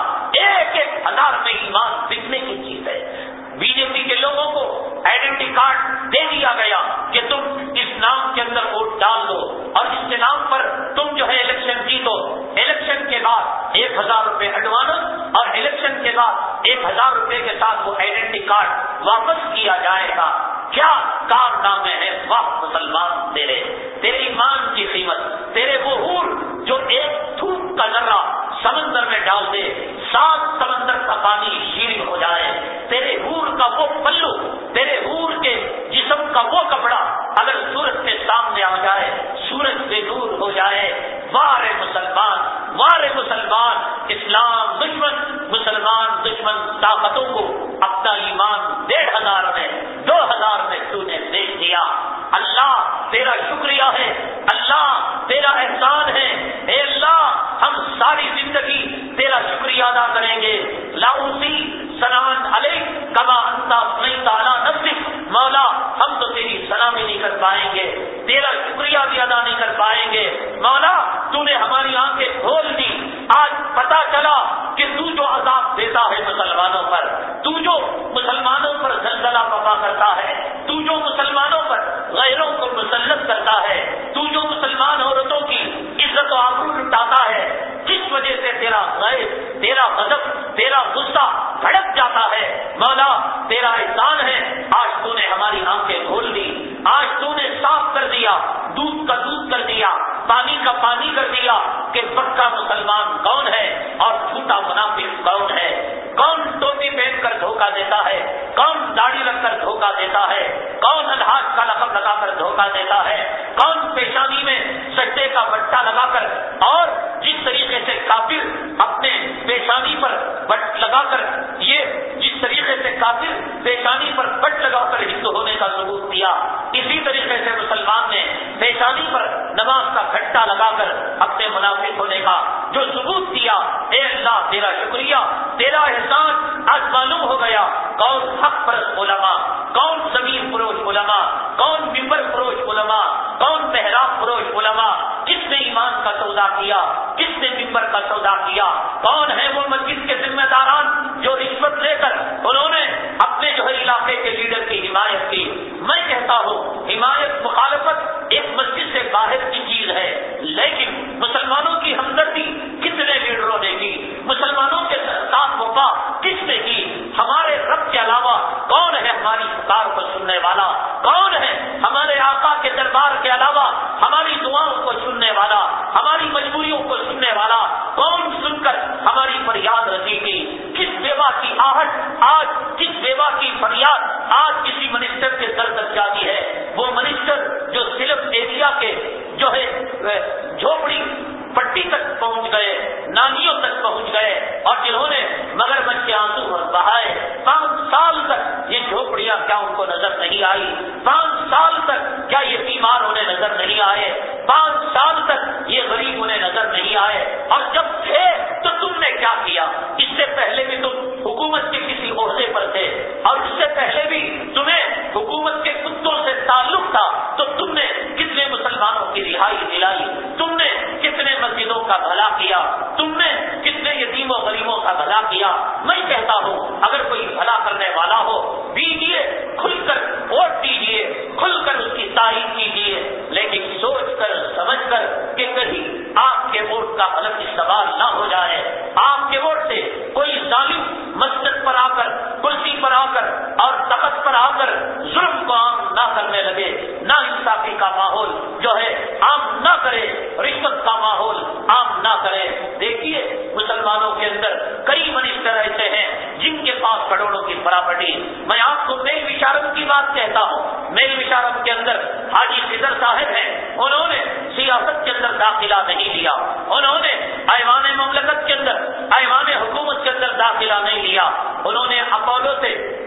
ہزار میں ایمان بکنے کی چیز ہے۔ بی جے پی کے لوگوں کو آئیڈینٹی کارڈ دے دیا گیا کہ تم اس نام کے اندر ووٹ ڈال دو اور اس کے نام پر تم جو ہے الیکشن جیتو۔ الیکشن کے بعد ایک ہزار روپے ایڈوانس اور الیکشن کے بعد ایک ہزار روپے کے ساتھ وہ آئیڈینٹی کارڈ واپس کیا جائے گا۔ کیا کارنامے ہیں؟ واہ، مسلمان، تیرے تیرے ایمان کی قیمت، تیرے وہ حور جو ایک تھوک کا ذرہ سمندر میں ڈال دے۔ سات سمندر کا پانی شیریں ہو جائے، تیرے حور کا وہ پلو، تیرے حور کے جسم کا وہ کپڑا اگر سورج کے سامنے آ جائے، سورج سے دور ہو جائے۔ وار مسلمان وار مسلمان، اسلام دشمن، مسلمان دشمن طاقتوں کو اپنا ایمان ڈیڑھ ہزار میں، دو ہزار میں تو نے دیکھ دیا اللہ تیرا شکریہ ہے، اللہ تیرا احسان ہے۔ اے اللہ، ہم ساری زندگی تیرا شکریہ ادا کریں گے۔ لاؤسی سنان علیہ کما انتا نہیں تعالیٰ نصف مولا، ہم تو تیری سلامی نہیں کر پائیں گے۔ تیرا شکریہ بھی ادا نہیں کر پائیں گے۔ مولا، تو نے ہماری آنکھیں کھول دی۔ آج پتا چلا کہ تو جو عذاب دیتا ہے مسلمانوں پر، تو جو مسلمانوں پر زلزلہ پپا کرتا ہے، تو جو مسلمانوں پر غیروں کو مسلط کرتا ہے، تو جو مسلمان عورتوں کی عزت و آبرو لٹاتا ہے، جس وجہ سے تیرا غیر تیرا غضب، تیرا غصہ بھڑک جاتا ہے۔ مولا، تیرا احسان ہے۔ آج تو نے ہماری آنکھیں کھول دی۔ آج تو نے صاف کر دی۔ دیا، دودھ کا دودھ کر دیا، پانی کا پانی کر دیا کہ پکا مسلمان کون ہے اور جھوٹا منافق کون ہے؟ کون ٹوپی پہن کر دھوکہ دیتا ہے؟ کون داڑھی رکھ کر دھوکہ دیتا ہے؟ کون الحاظ کا لقب لگا کر دھوکہ دیتا ہے؟ کون پیشانی میں سٹے کا بٹا لگا کر اور جس طریقے سے کافر اپنے پیشانی پر بٹ لگا کر یہ جس کافر پیشانی پر بٹ لگا کر ہندو ہونے کا ثبوت دیا اسی طریقے سے مسلمان نے پیشانی پر نماز کا گھٹا لگا کر اپنے منافق ہونے کا جو ثبوت دیا اے اللہ، تیرا شکریہ، تیرا احسان آج معلوم ہو گیا۔ کون حق پرست علماء، کون زمین فروش علماء، کون ممبر فروش علماء، کون محراب فروش علماء، کس نے ایمان کا سودا کیا، کس نے ممبر کا سودا کیا، کون ہے وہ مسجد کے ذمہ داران جو رشوت لے کر انہوں نے کہتا ہوں، حمایت مخالفت ایک مسجد سے باہر کی چیز ہے، لیکن مسلمانوں کی ہمدردی کتنے لیڈروں نے کی؟ مسلمانوں کے ساتھ وفا کس نے کی؟ ہمارے رب کے علاوہ کون ہے ہماری پکار کو سننے والا؟ کون ہے ہمارے آقا کے دربار کے علاوہ ہماری دعاؤں کو سننے والا؟ ہماری مجبوریوں کو سننے والا؟ کون سن کر ہماری فریاد رسی کی کس بیوہ کی آہٹ؟ آج کس بیوہ کی فریاد؟ آج کسی منسٹر کے در تک جاتی ہے وہ منسٹر جو دریا کے جو ہے جھوپڑی پٹی تک پہنچ گئے نانیوں تک پہنچ گئے اور جنہوں نے مگر مچھ کے آنسو بہائے۔ پانچ سال تک یہ جھوپڑیاں کیا ان کو نظر نہیں آئی پانچ سال تک کیا یہ بیمار ہونے نظر نہیں آئے پانچ سال تک یہ غریب ہونے نظر نہیں آئے اور جب تھے تو تم نے کیا کیا اس سے پہلے بھی تم حکومت کے کسی عہدے پر تھے اور اس سے پہلے بھی تمہیں حکومت کے کتوں سے تعلق تھا تو تم نے کتنے مسلمانوں کی رہائی دلائی تم نے کتنے مسجدوں کا بھلا کیا تم نے کتنے یتیم و غریبوں کا بھلا کیا میں کہتا ہوں اگر کوئی بھلا کرنے والا ہو دیجیے کھل کر ووٹ دیجیے کھل کر اس کی تعریف کیجیے لیکن سوچ کر سمجھ کر کہ کہیں آپ کے ووٹ کا غلط استعمال نہ ہو جائے آپ کے ووٹ سے کوئی ظالم مسجد پر آ کر کرسی پر آ کر اور تخت پر آ کر ظلم کو عام نہ کرنے لگے نہ انصافی کا ماحول جو ہے عام نہ کرے رشوت کا ماحول عام نہ کرے دیکھیے مسلمانوں کے اندر کئی منسٹر ایسے ہیں جن کے پاس کروڑوں کی پراپرٹی میں آپ کو میل وشارت کی بات کہتا ہوں میل وشارت کے اندر حاجی فضر صاحب ہیں انہوں نے سیاست کے اندر داخلہ نہیں لیا۔ انہوں نے ایوان مملکت کے اندر، ایوان حکومت کے اندر داخلہ نہیں لیا۔ انہوں نے اپولو سے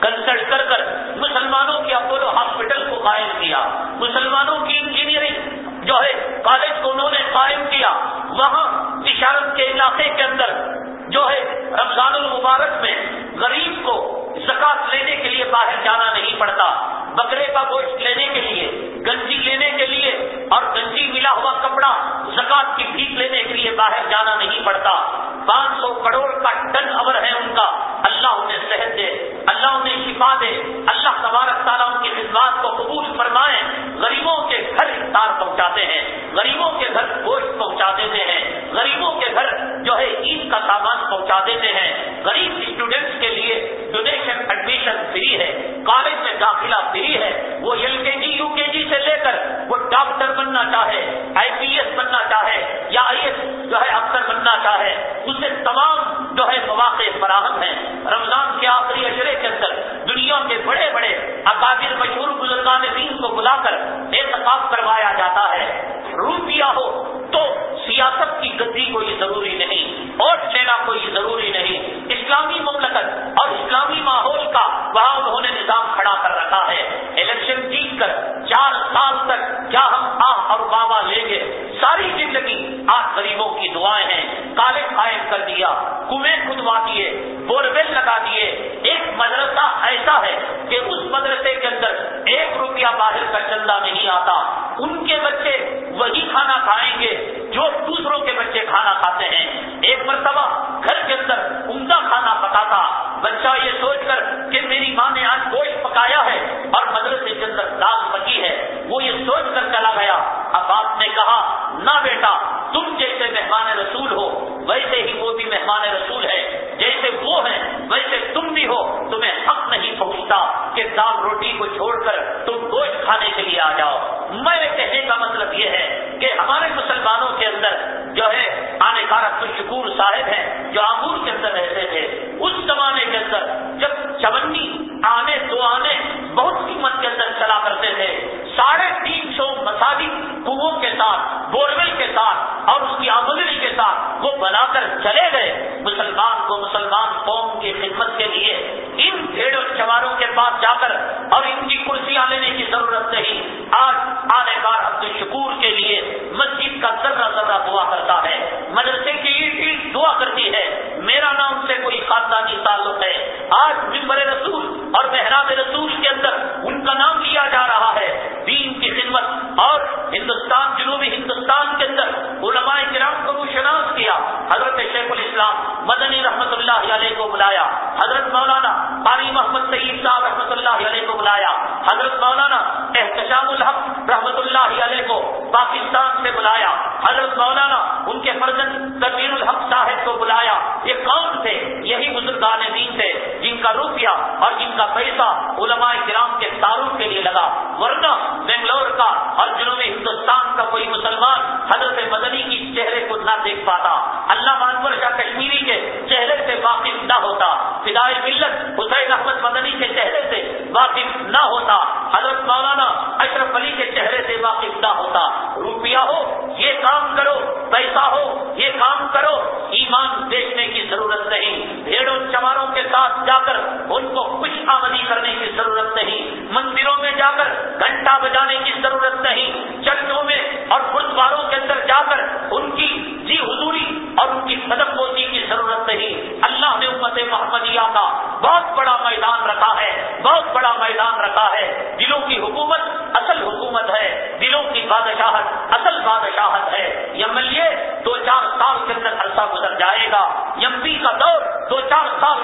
کنسلٹ کر کر مسلمانوں کے اپولو ہاسپٹل کو قائم کیا۔ مسلمانوں کی انجینئرنگ جو ہے کالج کو انہوں نے قائم کیا۔ وہاں تشارت کے علاقے کے اندر جو ہے، رمضان المبارک میں غریب کو زکات لینے کے لیے باہر جانا نہیں پڑتا۔ بکرے کا گوشت لینے کے لیے گنجی لینے کے لیے اور گنجی ملا ہوا کپڑا زکات کی بھیک لینے کے لیے باہر جانا نہیں پڑتا۔ پانچ سو کروڑ کا ٹن اوور ہے ان کا۔ اللہ انہیں صحت دے، اللہ انہیں شفا دے۔ اللہ تبارک تعالیٰ ان کی خدمات کو قبول فرمائے۔ غریبوں کے گھر افطار پہنچاتے ہیں، غریبوں کے گھر گوشت پہنچا دیتے ہیں۔ غریبوں کے گھر جو ہے عید کا سامان پہنچا دیتے ہیں۔ غریب اسٹوڈینٹس کے لیے ڈونیشن ایڈمیشن فری ہے کالج میں داخلہ فری ہے، وہ ایل کے جی یو کے جی سے لے کر وہ ڈاکٹر بننا چاہے آئی پی ایس بننا چاہے، یا آئی ایس جو ہے افسر بننا چاہے، اسے تمام جو ہے مواقع فراہم ہیں۔ رمضان کے آخری اشرے کے اندر دنیا کے بڑے بڑے اکابر مشہور بزرگان دین کو بلا کر احتکاب کروایا جاتا ہے۔ روپیہ ہو تو سیاست کی گدی کوئی ضروری نہیں ووٹ لینا کوئی ضروری نہیں۔ اسلامی مملکت اور اسلامی ماحول کا وہاں انہوں نے نظام کھڑا کر رکھا ہے۔ الیکشن جیت کر چار سال تک کیا ہم آہ اور بابا لیں گے؟ ساری زندگی آج غریبوں کی دعائیں ہیں۔ کالے قائم کر دیا، کنویں کھدوا دیے بور ویل لگا دیے۔ ایک مدرسہ ایسا ہے کہ اس مدرسے کے اندر ایک روپیہ باہر کا چندہ نہیں آتا۔ ان کے بچے وہی کھانا کھائیں گے۔ جو دوسروں کے بچے کھانا کھاتے ہیں، ایک مرتبہ گھر کے اندر عمدہ کھانا پکا تھا بچہ یہ سوچ کر کہ میری ماں نے آج گوشت پکایا ہے اور مدرسے کے اندر دال پکی ہے، وہ یہ سوچ کر چلا گیا۔ اب آپ نے کہا، نہ بیٹا، تم جیسے مہمان رسول ہو، ویسے ہی وہ بھی مہمان رسول ہے۔ جیسے وہ ہیں، ویسے تم بھی ہو۔ تمہیں حق نہیں پہنچتا کہ دال روٹی کو چھوڑ کر تم گوشت کھانے کے لیے آ جاؤ۔ میرے کہنے کا مطلب یہ ہے کہ ہمارے مسلمانوں کے اندر جو ہے آنے کارک شکور صاحب ہیں، جو آمور کے اندر رہتے تھے اس زمانے کے اندر جب چونی آنے دو آنے بہت قیمت کے اندر چلا کرتے تھے۔ ساڑھے تین سو مساجی کنو کے ساتھ بورول کے ساتھ اور اس کی آمدنی کے ساتھ وہ بنا کر چلے گئے۔ مسلمان کو مسلمان قوم کی خدمت کے لیے ان بھیڑ چواروں کے پاس جا کر اور ان کی کرسیاں لینے کی ضرورت نہیں۔ آج آنے کار عبد الشکور کے لیے مسجد کا ذرہ ذرہ دعا کرتا ہے مدرسے کی اینٹ اینٹ دعا کرتی ہے میرا نام سے کوئی خاندانی تعلق ہے آج ممبر رسول اور محراب رسول کے اندر ان کا نام لیا جا رہا ہے دین کی خدمت اور ہندوستان جنوبی ہندوستان کے اندر علماء کرام کو شناس کیا حضرت شیخ الاسلام مدنی رحمت اللہ علیہ کو بلایا۔ حضرت مولانا قاری محمد سعید صاحب رحمۃ اللہ علیہ کو بلایا۔ حضرت مولانا احتشام الحق رحمت اللہ علیہ کو پاکستان سے بلایا۔ حضرت مولانا ان کے فرزن تبیر الحق صاحب کو بلایا۔ یہ کون تھے، یہی بزرگان دین تھے جن کا روپیہ اور جن کا پیسہ علماء کرام کے تعارف کے لیے لگا۔ ورنہ بنگلور کا اور جنوبی ہندوستان کا کوئی مسلمان حضرت مدنی کی چہرے کو نہ دیکھ پاتا اللہ مانور شاہ کشمیری کے چہرے سے واقف نہ ہوتا فدائے ملت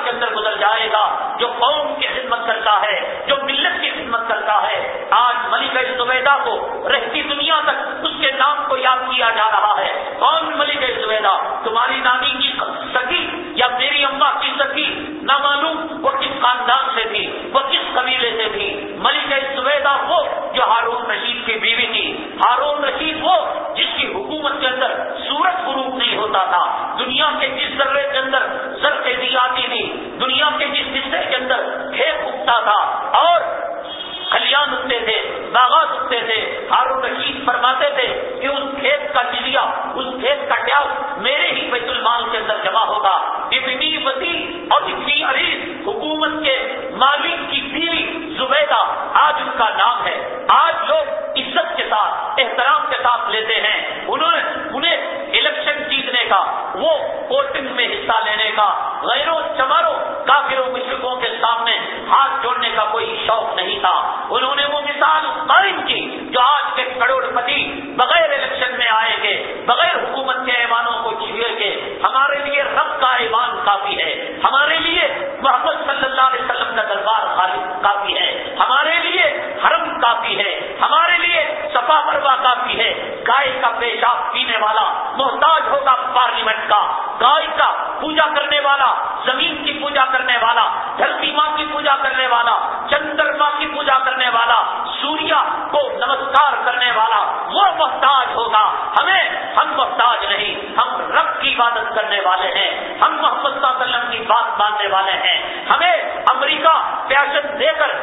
کے اندر گزر جائے گا جو قوم کی خدمت کرتا ہے جو ملت کی خدمت کرتا ہے آج ملک زبیدہ کو رہتی دنیا تک اس کے نام کو یاد کیا جا رہا ہے کون ملک زبیدہ تمہاری نانی کی سکی یا میری اما کی سکی نہ معلوم وہ کس خاندان سے تھی وہ کس قبیلے سے تھی ملک زبیدہ وہ جو ہارون رشید کی بیوی تھی ہارون رشید وہ جس کی حکومت کے اندر سورج فروغ نہیں ہوتا تھا دنیا کے جس ذرے کے اندر سر تیزی آتی تھی دنیا کے جس حصے کے اندر کھیت اگتا تھا اور کلیان اگتے تھے باغات اگتے تھے ہارون رشید فرماتے تھے کہ اس کھیت کا چلیا اس کھیت کا ٹیاؤ میرے ہی بیت المال کے اندر جمع ہوگا اتنی وسیع اور اتنی عریض حکومت کے مالک کی آج ان کا نام ہے آج لوگ عزت کے ساتھ احترام کے ساتھ لیتے ہیں انہوں نے انہیں الیکشن جیتنے کا وہ ووٹنگ میں حصہ لینے کا غیروں چماروں کافروں مشرقوں کے سامنے ہاتھ جوڑنے کا کوئی شوق نہیں تھا انہوں نے وہ مثال قائم کی جو آج کے کروڑ پتی بغیر الیکشن میں آئے گے بغیر حکومت کے ایوانوں کو چھوئے گے ہمارے لیے رب کا ایوان کافی ہے۔ ہمارے لیے محمد صلی اللہ علیہ وسلم کا دربار کافی ہے۔ ہمارے لیے حرم کافی ہے۔ ہمارے لیے سفا مروا کافی ہے۔ گائے کا پیشاب پینے والا، محتاج ہوگا پارلیمنٹ کا، گائے کا پوجا کرنے والا، زمین کی پوجا کرنے والا، دھرتی ماں کی پوجا کرنے والا چندرما کی پوجا کرنے والا، سوریا کو نمسکار کرنے والا، وہ محتاج ہوگا ہم محتاج نہیں، ہم رب کی عبادت کرنے والے ہیں، ہم محمد صلی اللہ علیہ وسلم کی بات ماننے والے ہیں۔ ہمیں امریکہ فیشن دے کر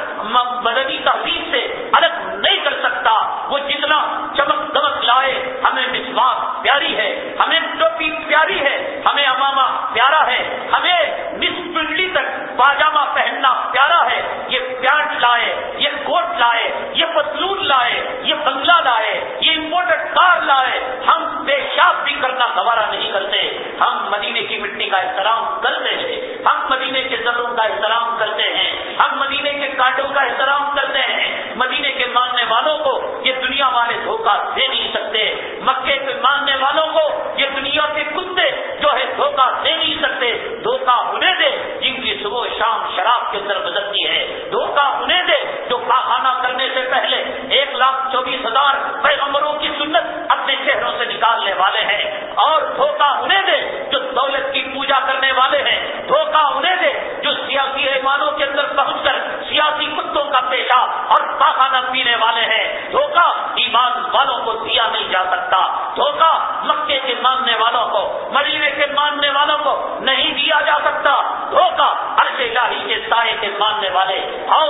مدنی تحریر سے الگ نہیں کر سکتا۔ وہ جتنا چمک دمک لائے، ہمیں وشواس پیاری ہے، ہمیں ٹوپی پیاری ہے، ہمیں اماما پیارا ہے، ہمیں مس پنڈلی تک پاجامہ پہننا پیارا ہے۔ یہ پینٹ لائے، یہ کوٹ لائے، یہ پتلون لائے، یہ بنگلہ لائے، یہ امپورٹڈ کار لائے، ہم پیشاب بھی کرنا گوارا نہیں کرتے۔ ہم مدینے کی مٹی کا احترام کرتے ہیں۔ ہم مدینے کے ذروں کا احترام کرتے ہیں۔ ہم مدینے کے کانٹوں کا احترام کرتے ہیں۔ مدینے کے ماننے والوں کو یہ دنیا والے دھوکہ دے نہیں سکتے۔ مکے کے ماننے والوں کو یہ دنیا کے کتے جو ہے دھوکہ دے نہیں سکتے۔ دھوکہ انہیں دے۔ جن کی صبح شام شراب کے اندر گزرتی ہے دھوکہ انہیں دے جو پاخانہ کرنے سے پہلے ایک لاکھ چوبیس ہزار پیغمبروں کی سنت اپنے چہروں سے نکالنے والے ہیں اور دھوکہ انہیں دے جو دولت کی پوجا کرنے والے ہیں۔ دھوکہ انہیں دے جو سیاسی ایمانوں کے اندر پہنچ کر سیاسی کتوں کا پیشہ اور پاخانہ پینے والے ہیں۔ دھوکہ ایمان والوں کو دیا نہیں جا سکتا۔ دھوکہ مکے کے ماننے والوں کو مدینے کے ماننے والوں کو نہیں دیا جا سکتا۔ دھوکہ عرش الہی کے سائے کے ماننے والے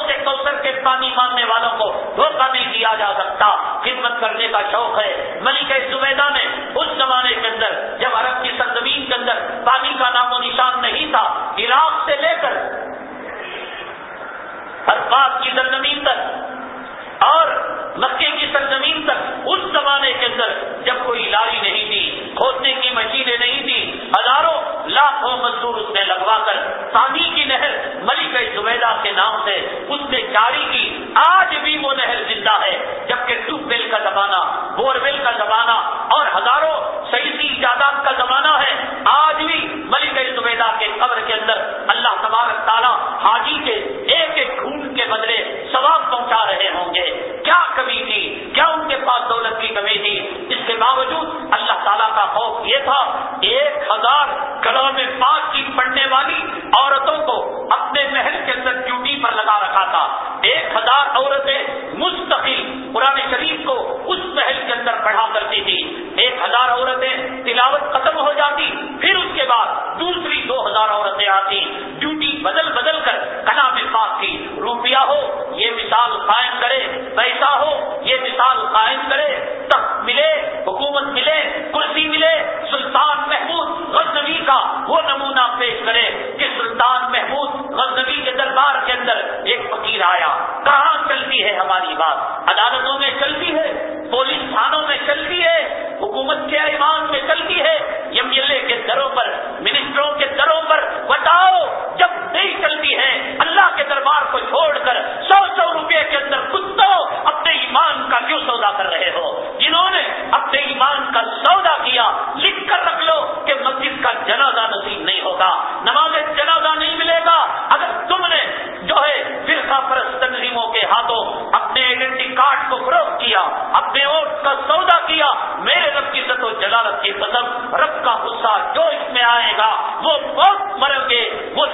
کے کوثر کے پانی ماننے والوں کو دھوکہ نہیں دیا جا سکتا۔ خدمت کرنے کا شوق ہے ملک زبیدہ نے اس زمانے کے اندر جب عرب کی سرزمین کے اندر پانی کا نام و نشان نہیں تھا عراق سے لے کر ہر بات کی سرزمین تک اور مکے کی سرزمین تک اس زمانے کے اندر جب کوئی لاری نہیں تھی کھودنے کی مشینیں نہیں تھی ہزاروں لاکھوں مزدور اس نے لگوا کر پانی کی نہر ملک زبیدہ کے نام سے اس نے جاری کی آج بھی وہ نہر زندہ ہے جبکہ ٹوب ویل کا زمانہ بور ویل کا زمانہ اور ہزاروں سیسی ایجادات کا زمانہ ہے آج بھی ملک زبیدہ کے قبر کے اندر اللہ تبارک تعالیٰ حاجی کے ایک ایک خون کے بدلے ثواب پہنچا رہے ہوں گے کیا کمی تھی کیا ان کے پاس دولت کی کمی تھی اس کے باوجود اللہ تعالیٰ کا خوف یہ تھا، ایک ہزار کلام پاک کی پڑھنے والی عورتوں کو اپنے محل کے اندر ڈیوٹی پر لگا رکھا تھا۔ ایک ہزار عورتیں مستقل قرآن شریف کو اس محل کے اندر پڑھا کرتی تھی ایک ہزار عورتیں تلاوت ختم ہو جاتی، پھر اس کے بعد دوسری دو ہزار عورتیں آتی۔ ڈیوٹی بدل بدل کر کلام پاک کی۔ روپیہ ہو، یہ مثال قائم کرے۔ پیسہ ہو، یہ مثال قائم کرے۔ تخت ملے، حکومت ملے، کرسی ملے سلطان محمود غزنوی کا وہ نمونہ پیش کرے کہ سلطان محمود غزنوی کے دربار کے اندر ایک فقیر آیا۔ کہاں چلتی ہے ہماری بات؟ عدالتوں میں چلتی ہے؟ پولیس تھانوں میں چلتی ہے؟ حکومت کے ایمان میں چلتی ہے؟ ایم ایل اے کے دروں پر، منسٹروں کے دروں پر بتاؤ، جب نہیں چلتی ہے، اللہ کے دربار کو چھوڑ کر سو سو روپے کے اندر کتوں اپنے ایمان کا کیوں سودا کر رہے ہو جنہوں نے اپنے ایمان کا سودا کیا لکھ کر رکھ لو کہ مسجد کا جنازہ نصیب نہیں ہوگا نماز جنازہ نہیں ملے گا اگر تم نے جو ہے فرقہ پرست تنظیموں کے ہاتھوں اپنے آئیڈینٹی کارڈ کو فروخت کیا اپنے ووٹ کا سودا کیا، میرے رب کی عزت و جلالت کی قدم رب کا غصہ جو اس میں آئے گا، وہ بہت مرو گے، وہ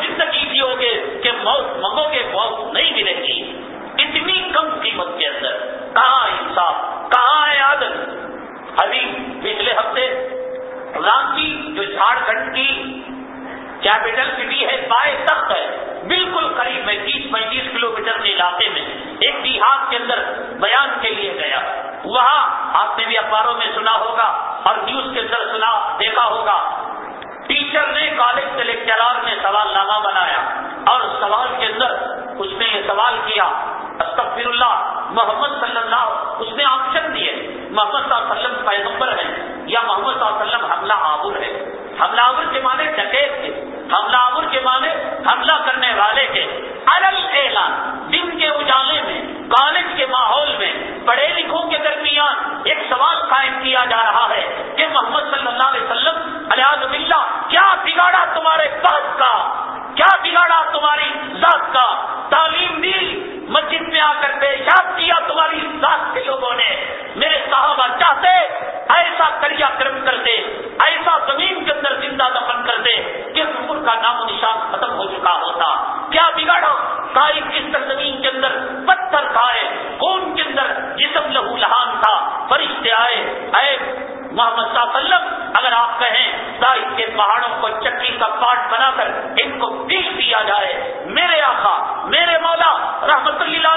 اگر آپ کہیں اس کے پہاڑوں کو چکی کا پاٹ بنا کر ان کو پیش دیا جائے، میرے آقا، میرے مولا، رحمت اللہ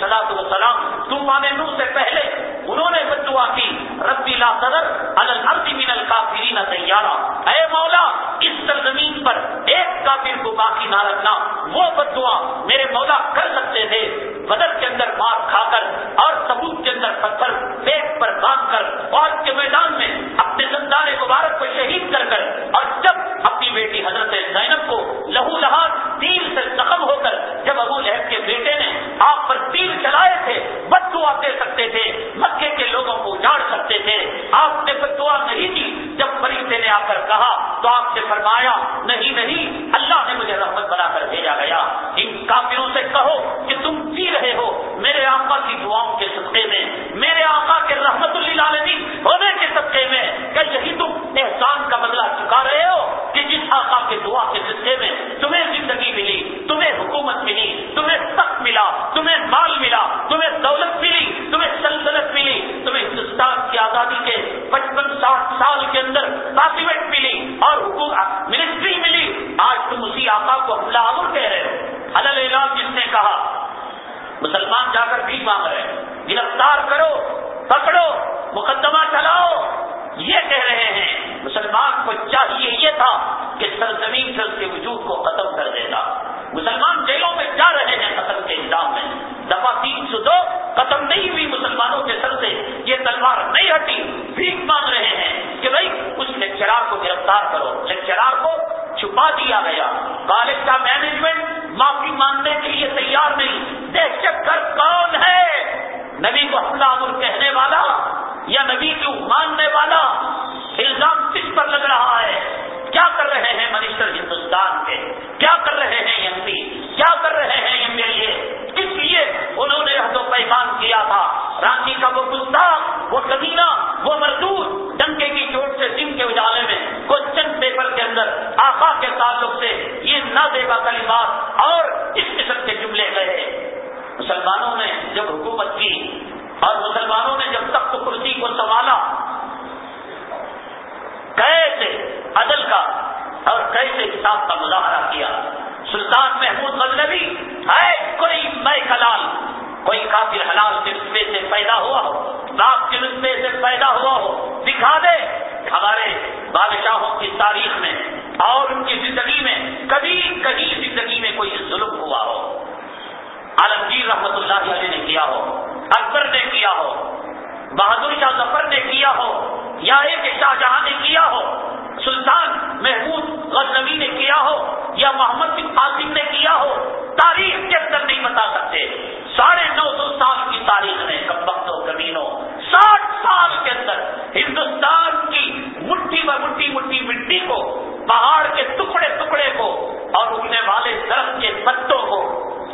نو علیہ وسلام طوفان نو سے پہلے انہوں نے بدوا کی، ربی لا صدر الارض من الکافرین تیارہ اے مولا، اس سرزمین پر ایک کافر کو باقی نہ رکھنا، وہ بدوا میرے مولا کر سکتے تھے۔ دے اور اس قسم کے جملے گئے مسلمانوں نے جب حکومت کی اور مسلمانوں نے جب تخت کرسی کو سنبھالا، کیسے عدل کا اور کیسے حساب کا مظاہرہ کیا؟ سلطان محمود مذہبی ہے کوئی میں کلال، کوئی کافر حلال کے رسبے سے پیدا ہوا ہو، باپ کے رسبے سے پیدا ہوا ہو، دکھا دے، ہمارے بادشاہوں کی تاریخ میں اور ان کی زندگی میں کبھی کہیں زندگی میں کوئی ظلم ہوا ہو۔ عالمگیر جی رحمت اللہ علیہ نے کیا ہو، اکبر نے کیا ہو، بہادر شاہ ظفر نے کیا ہو، یا ایک شاہ جہاں نے کیا ہو، سلطان محمود غزنوی نے کیا ہو، یا محمد بن قاسم نے کیا ہو، تاریخ کے اندر نہیں بتا سکتے۔ ساڑھے نو سو سال کی تاریخ میں کم وقت کمینوں ساٹھ سال کے اندر ہندوستان کی مٹھی ب مٹھی مٹھی مٹی کو، پہاڑ کے ٹکڑے ٹکڑے کو اور اگنے والے درخت کے پتوں کو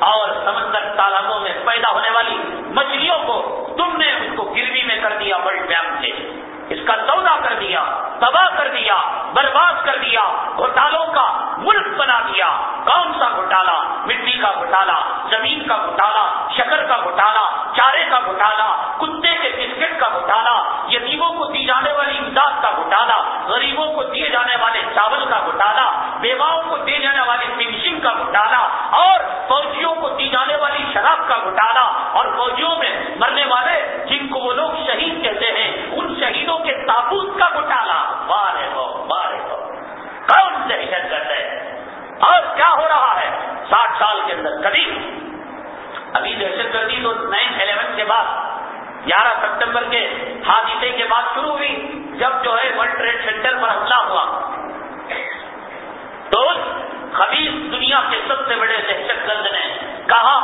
اور سمندر تالابوں میں پیدا ہونے والی مچھلیوں کو تم نے اس کو گروی میں کر دیا، ورلڈ بینک سے اس کا سودا کر دیا، تباہ کر دیا، برباد کر دیا گھوٹالوں کا ملک بنا دیا۔ کون سا گھوٹالا مٹی کا گھوٹالا زمین کا گھوٹالا شکر کا گھوٹالا چارے کا گھوٹالا کتے کے بسکٹ کا گھوٹالا یتیموں کو دی جانے والی امداد کا گھوٹالا غریبوں کو دیے جانے والے چاول کا گھوٹالا بیواؤں کو دیے جانے والے پینشن کا گھوٹالا اور فوجیوں کو دی جانے والی شراب کا گھوٹالا اور فوجیوں میں مرنے والے جن کو وہ لوگ شہید کہتے ہیں، ان شہیدوں کے تابوت کا گھٹالا۔ بارے ہو بارے ہو۔ کون دہشت گرد ہے۔ اور کیا ہو رہا ہے؟ ساٹھ سال کے اندر کبھی ابھی دہشت گردی تو نائن الیون کے بعد، گیارہ ستمبر کے حادثے کے بعد شروع ہوئی، جب جو ہے ورلڈ ٹریڈ سینٹر پر حملہ ہوا۔ تو خبیص دنیا کے سب سے بڑے دہشت گرد نے کہا،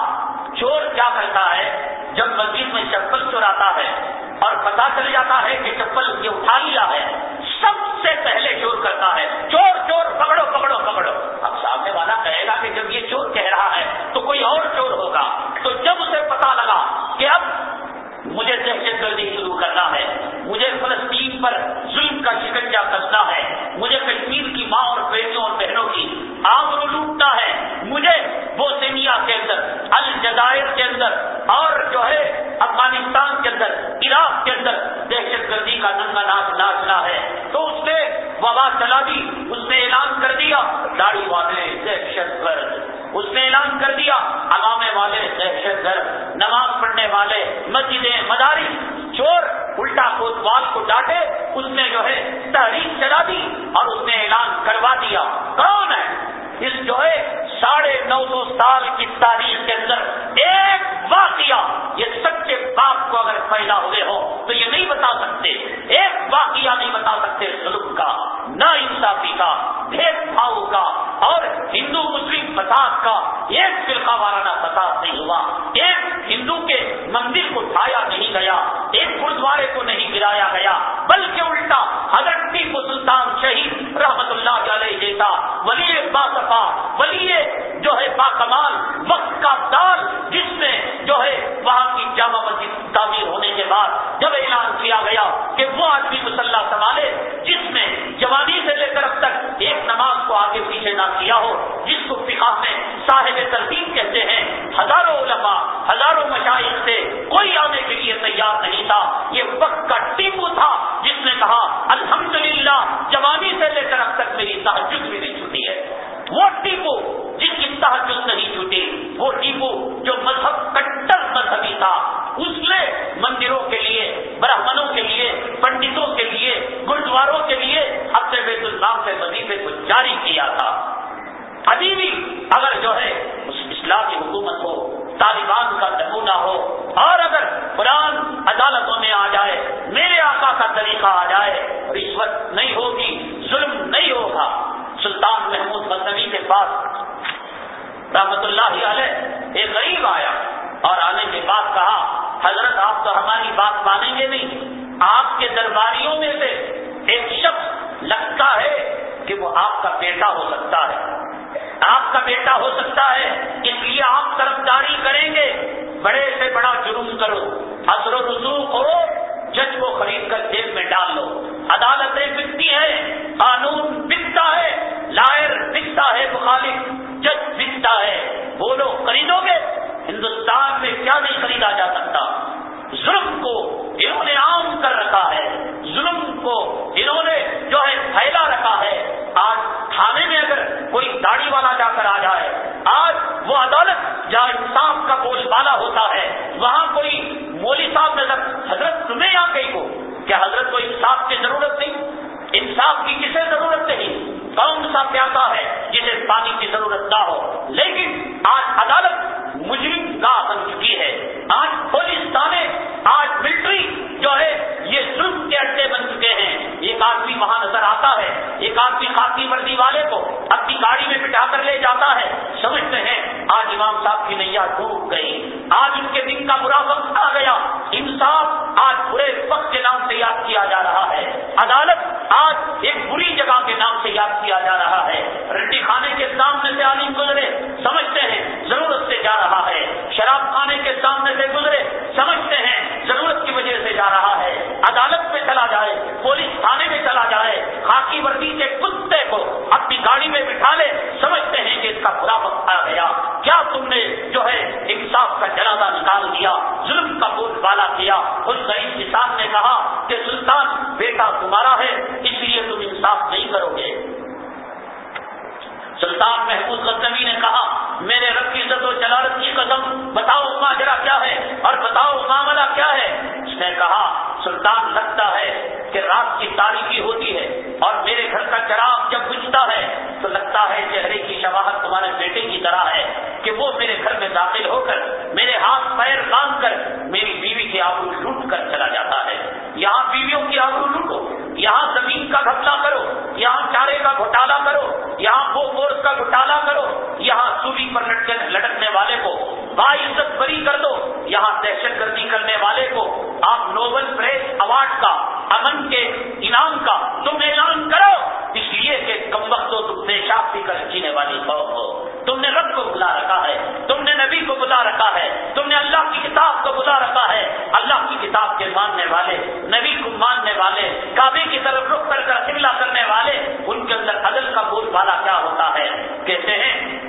چور کیا کرتا ہے؟ جب مسجد میں چپل چوراتا ہے اور پتا چل جاتا ہے کہ چپل یہ اٹھا لیا ہے۔ سب سے پہلے چور کرتا ہے۔ چور چور، پکڑو پکڑو پکڑو۔ اب سامنے والا کہے گا کہ جب یہ چور کہہ رہا ہے تو کوئی اور چور ہوگا۔ تو جب اسے پتا لگا کہ اب مجھے دہشت گردی شروع کرنا ہے۔ مجھے فلسطین پر ظلم کا شکنجا کرنا ہے۔ مجھے کشمیر کی ماں اور بیٹیوں اور بہنوں کی آمر لوٹنا ہے۔ مجھے بوسینیا کے اندر، الجزائر کے اندر اور جو ہے افغانستان کے اندر، عراق کے اندر دہشت گردی کا ننگا ناچ ناچنا ہے۔ تو اس نے وبا چلا دی، اس نے اعلان کر دیا، داڑھی والے دہشت گرد۔ اس نے اعلان کر دیا، عوام والے، دہشت گرد، نماز پڑھنے والے، مسجدیں مداری چور، الٹا کوتوال کو ڈانٹے، اس نے جو ہے تحریک چلا دی اور اس نے اعلان کروا دیا، کون ہے؟ اس جو ہے ساڑھے نو سو سال کی تاریخ کے اندر ایک واقعہ، یہ سچے باپ کو اگر پھیلا ہوئے ہو تو یہ نہیں بتا سکتے، ایک واقعہ نہیں بتا سکتے ظلم کا۔ نہ انصافی کا، بھید بھاؤ کا اور ہندو مسلم فساد کا ایک فرقہ وارانہ فساد نہیں ہوا۔ ایک ہندو کے مندر کو ڈھایا نہیں گیا، ایک گرودوارے کو نہیں گرایا گیا، بلکہ الٹا حضرت سلطان شہید رحمت اللہ علیہ جیسا ولی با ولی جو ہے با کمال وقت کا دال، جس میں جو ہے وہاں کی جامع مسجد تعمیر ہونے کے بعد جب اعلان کیا گیا کہ وہ آدمی مسلح سنبھالے، جس میں جوانی سے لے کر اب تک ایک نماز کو آگے پیچھے نہ کیا ہو، جس کو فقہ میں صاحب ترتیب کہتے ہیں، ہزاروں علماء، ہزاروں مشاہد سے کوئی آنے کے لیے تیار نہیں تھا۔ یہ وقت کا ٹیپو تھا جس نے کہا، الحمدللہ جوانی سے لے کر اب تک میری تحجد بھی نہیں چھٹی ہے۔ وہ ٹیپو جس کی تحجد نہیں چھوٹی، وہ ٹیپو جو مذہب کٹر مذہبی تھا، اس نے مندروں کے لیے، برہمنوں کے لیے، پنڈتوں کے لیے، گرودواروں کے لیے اپنے بیت النام سے وظیفے کو جاری کیا تھا۔ ابھی بھی اگر جو ہے اس اسلامی حکومت ہو، طالبان کا نمونہ ہو، اور اگر قرآن عدالتوں میں آ جائے، میرے آقا کا طریقہ آ جائے، رشوت نہیں ہوگی، ظلم نہیں ہوگا۔ سلطان محمود مذہبی کے پاس رحمت اللہ علیہ ایک غریب آیا اور آنے کے بعد کہا، حضرت آپ تو ہماری بات مانیں گے نہیں، آپ کے درباریوں میں سے ایک شخص لگتا ہے کہ وہ آپ کا بیٹا ہو سکتا ہے۔ آپ کا بیٹا ہو سکتا ہے، اس لیے آپ طرفداری کریں گے۔ بڑے سے بڑا جرم کرو۔ اثر و رسوخ ہو جج کو خرید کر جیل میں ڈال لو۔ عدالتیں بکتی ہیں، قانون بکتا ہے، لائر بکتا ہے، مخالف جج بکتا ہے۔ بولو خریدو گے۔ ہندوستان میں کیا نہیں خریدا جا سکتا؟ ظلم کو انہوں نے عام کر رکھا ہے۔ ظلم کو انہوں نے جو ہے پھیلا رکھا ہے۔ آج تھانے میں اگر کوئی داڑھی والا جا کر آ جائے، آج وہ عدالت جہاں انصاف کا بول بالا ہوتا ہے، وہاں کوئی مولی صاحب نظر حضرت تمہیں یہاں گئی کو؟ کیا حضرت کو انصاف کی ضرورت نہیں؟ انصاف کی کسے ضرورت نہیں؟ کون سا پیاسا ہے جسے پانی کی ضرورت نہ ہو۔ لیکن جاتا ہے، سمجھتے ہیں، آج امام صاحب کی نیا ڈوب گئی۔ آج ان کے دن کا برا وقت آ گیا۔ انصاف آج برے وقت کے نام سے یاد کیا جا رہا ہے۔ عدالت آج ایک بری جگہ کے نام سے یاد کیا جا رہا ہے۔ رٹی کھانے کے سامنے سے عالم گزرے، سمجھتے ہیں، ضرورت سے جا رہا ہے۔ شراب کھانے کے سامنے سے گزرے، سمجھتے ہیں، ضرورت کی وجہ سے جا رہا ہے۔ عدالت میں چلا جائے، پولیس تھانے میں چلا جائے، خاکی وردی کے کتے کو اپنی گاڑی میں بٹھا لے اس کا برا وقت آ گیا۔ کیا تم نے جو ہے انصاف کا جنازہ نکال دیا، ظلم کا بوجھ بالا کیا؟ اس غریب کسان نے کہا کہ سلطان، بیٹا تمہارا ہے، اس لیے تم انصاف نہیں کرو گے۔ سلطان محبوب قدمی نے کہا، میرے رب کی عزت و جلالت کی قدم بتاؤ ماجرا کیا ہے اور بتاؤ معاملہ کیا ہے؟ اس نے کہا، سلطان لگتا ہے کہ رات کی تاریخی ہوتی ہے اور میرے گھر کا چراغ جب بجتا ہے، تو لگتا ہے چہرے کی شواہت تمہارے بیٹے کی طرح ہے کہ وہ میرے گھر میں داخل ہو کر میرے ہاتھ پیر باندھ کر میری بیوی کی آبرو لوٹ کر چلا جاتا ہے۔ یہاں بیویوں کی آبرو لوٹو یہاں زمین کا گھپلا کرو، یہاں چارے کا گھوٹالا کرو، یہاں وہ گوشت کا گھوٹالا کرو، یہاں سوری پر لٹکنے والے کو باعزت بری کر دو۔ یہاں دہشت گردی کرنے والے کو آپ نوبل پریس ایوارڈ کا، امن کے انعام کا تم اعلان کرو۔ اس لیے کہ کم وقت تم پیشاب پی کر جینے والی قوم ہو۔ تم نے رب کو بلا رکھا ہے۔ تم نے نبی کو بلا رکھا ہے۔ تم نے اللہ کی کتاب کو بلا رکھا ہے۔ اللہ کی کتاب کے ماننے والے، نبی کو ماننے والے، کعبے کی طرف رخ کر کر حملہ کرنے والے، ان کے اندر عدل کا بول والا کیا ہوتا ہے؟ کہتے ہیں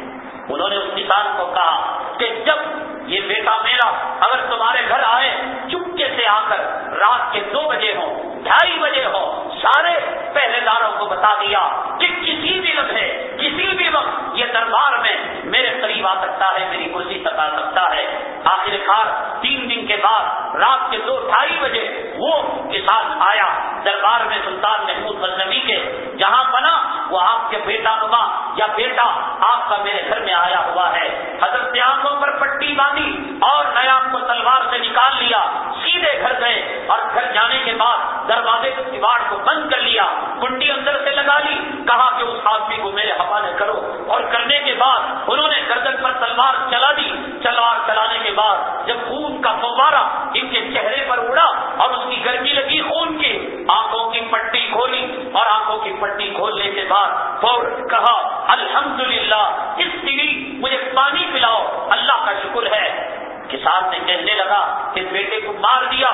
انہوں نے اس کسان کو کہا کہ جب یہ بیٹا میرا اگر تمہارے گھر آئے چپکے سے آ کر رات کے دو بجے ہو ڈھائی بجے ہو سارے پہلے داروں کو بتا دیا کہ کسی بھی لمحے، کسی بھی وقت یہ دربار میں میرے قریب آ سکتا ہے، میری کرسی تک آ سکتا ہے۔ آخر کار تین دن کے بعد رات کے دو ڈھائی بجے وہ کسان آیا دربار میں سلطان محمود غزنوی کے۔ جہاں بنا وہ آپ کے بیٹا نما یا بیٹا آپ کا میرے گھر میں آیا ہوا ہے۔ حضرت آنکھوں پر پٹی باندھی اور نیام کو تلوار سے نکال لیا، سیدھے گھر گئے اور گھر جانے کے بعد دروازے کیواڑ کو بند کر لیا کنڈی اندر سے لگا لی، کہا کہ اس آدمی کو میرے حوالے کرو۔ اور کرنے کے بعد انہوں نے گردن پر تلوار چلا دی۔ تلوار چلانے کے بعد جب خون کا فوارا ان کے چہرے پر اڑا اور اس کی گرمی لگی خون کی، آنکھوں کی پٹی کھولی اور آنکھوں کی پٹی کھولنے کے بعد فور کہا، الحمدللہ، اس دلی مجھے پانی پلاؤ، اللہ کا شکر ہے۔ کسان نے کہنے لگا کہ بیٹے کو مار دیا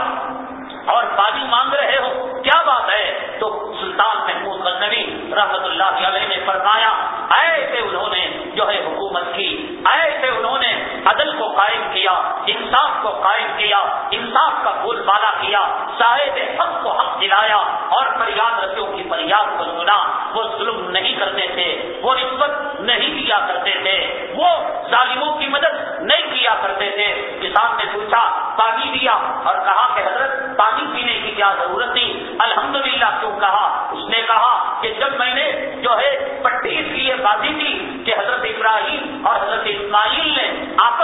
اور پانی مانگ رہے ہو، کیا بات ہے؟ تو سلطان محمود غزنوی رحمت اللہ علیہ نے فرمایا، ایسے انہوں نے جو ہے حکومت کی، ایسے انہوں نے عدل کو قائم کیا، انصاف کو قائم کیا، انصاف کا بول بالا کیا صاحب حق کو حق دلایا اور فریاد رسیوں کی فریاد کو سنا۔ وہ ظلم نہیں کرتے تھے، وہ نسبت نہیں کیا کرتے تھے، وہ ظالموں کی مدد نہیں کیا کرتے تھے۔ کسان نے پوچھا، پانی دیا؟ اور کہا کہ حضرت، پانی پینے کی کیا ضرورت تھی؟ الحمدللہ، کیوں کہا؟ اس نے کہا کہ جب میں نے جو ہے پٹی اس لیے باندھی تھی کہ حضرت ابراہیم اور حضرت اسماعیل نے آپس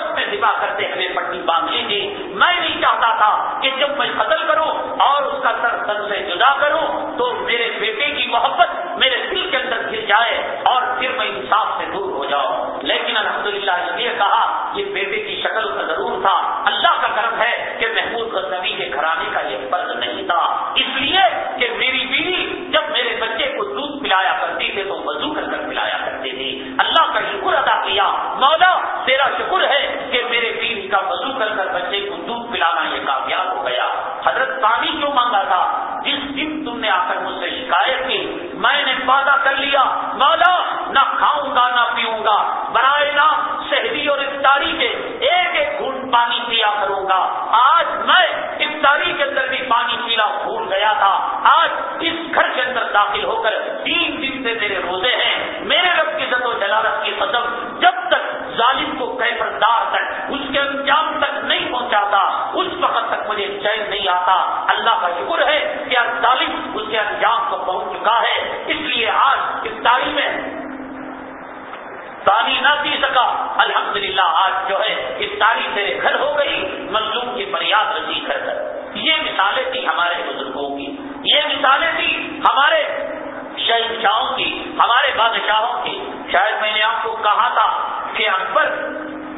میں دفاع کرتے ہوئے پٹی باندھی تھی۔ میں نہیں چاہتا تھا کہ جب میں قتل کروں اور اس کا سر سر سے جدا کروں تو میرے بیٹے کی محبت میرے دل کے اندر گر جائے اور پھر میں انصاف سے دور ہو جاؤں۔ لیکن الحمدللہ اس لیے کہا، یہ بیٹے کی شکل کا ضرور تھا۔ اللہ کا کرم ہے کہ محمود غزنوی کے گھرانے کا یہ فرض نہیں تھا۔ اس لیے کہ میری بیوی جب میرے بچے کو دودھ پلایا کرتی اللہ کا شکر ادا کیا۔ مولا، تیرا شکر ہے کہ میرے پیر کا وضو کر کر بچے کو دودھ پلانا یہ کامیاب ہو گیا۔ حضرت پانی کیوں مانگا تھا؟ جس دن تم نے آ کر مجھ سے شکایت کی، میں نے وعدہ کر لیا، مولا، نہ کھاؤں گا، نہ پیوں گا۔ برائے نام، شہری اور افطاری کے ایک ایک گھنٹے پانی پیا کروں گا۔ آج میں افطاری کے اندر بھی پانی پینا بھول گیا تھا۔ آج اس گھر کے اندر داخل ہو کر تین دن سے میرے روزے ہیں۔ میرے رب کی زد و جلالت کی قدم جب تک ظالم کو کیفردار تک، اس کے انجام تک نہیں پہنچاتا، اس وقت تک مجھے چین نہیں آتا۔ اللہ کا شکر ہے کہ ظالم اس کے انجام کو پہنچ چکا ہے۔ اس لیے آج افطاری میں پانی نہ پی سکا۔ الحمدللہ، آج جو ہے، افطاری سے گھر ہو گئی، مظلوم کی فریاد رسی کر کر۔ یہ مثالیں تھی ہمارے بزرگوں کی۔ یہ مثالیں تھی ہمارے شہنشاہوں کی، ہمارے بادشاہوں کی۔ شاید میں نے آپ کو کہا تھا کہ اکبر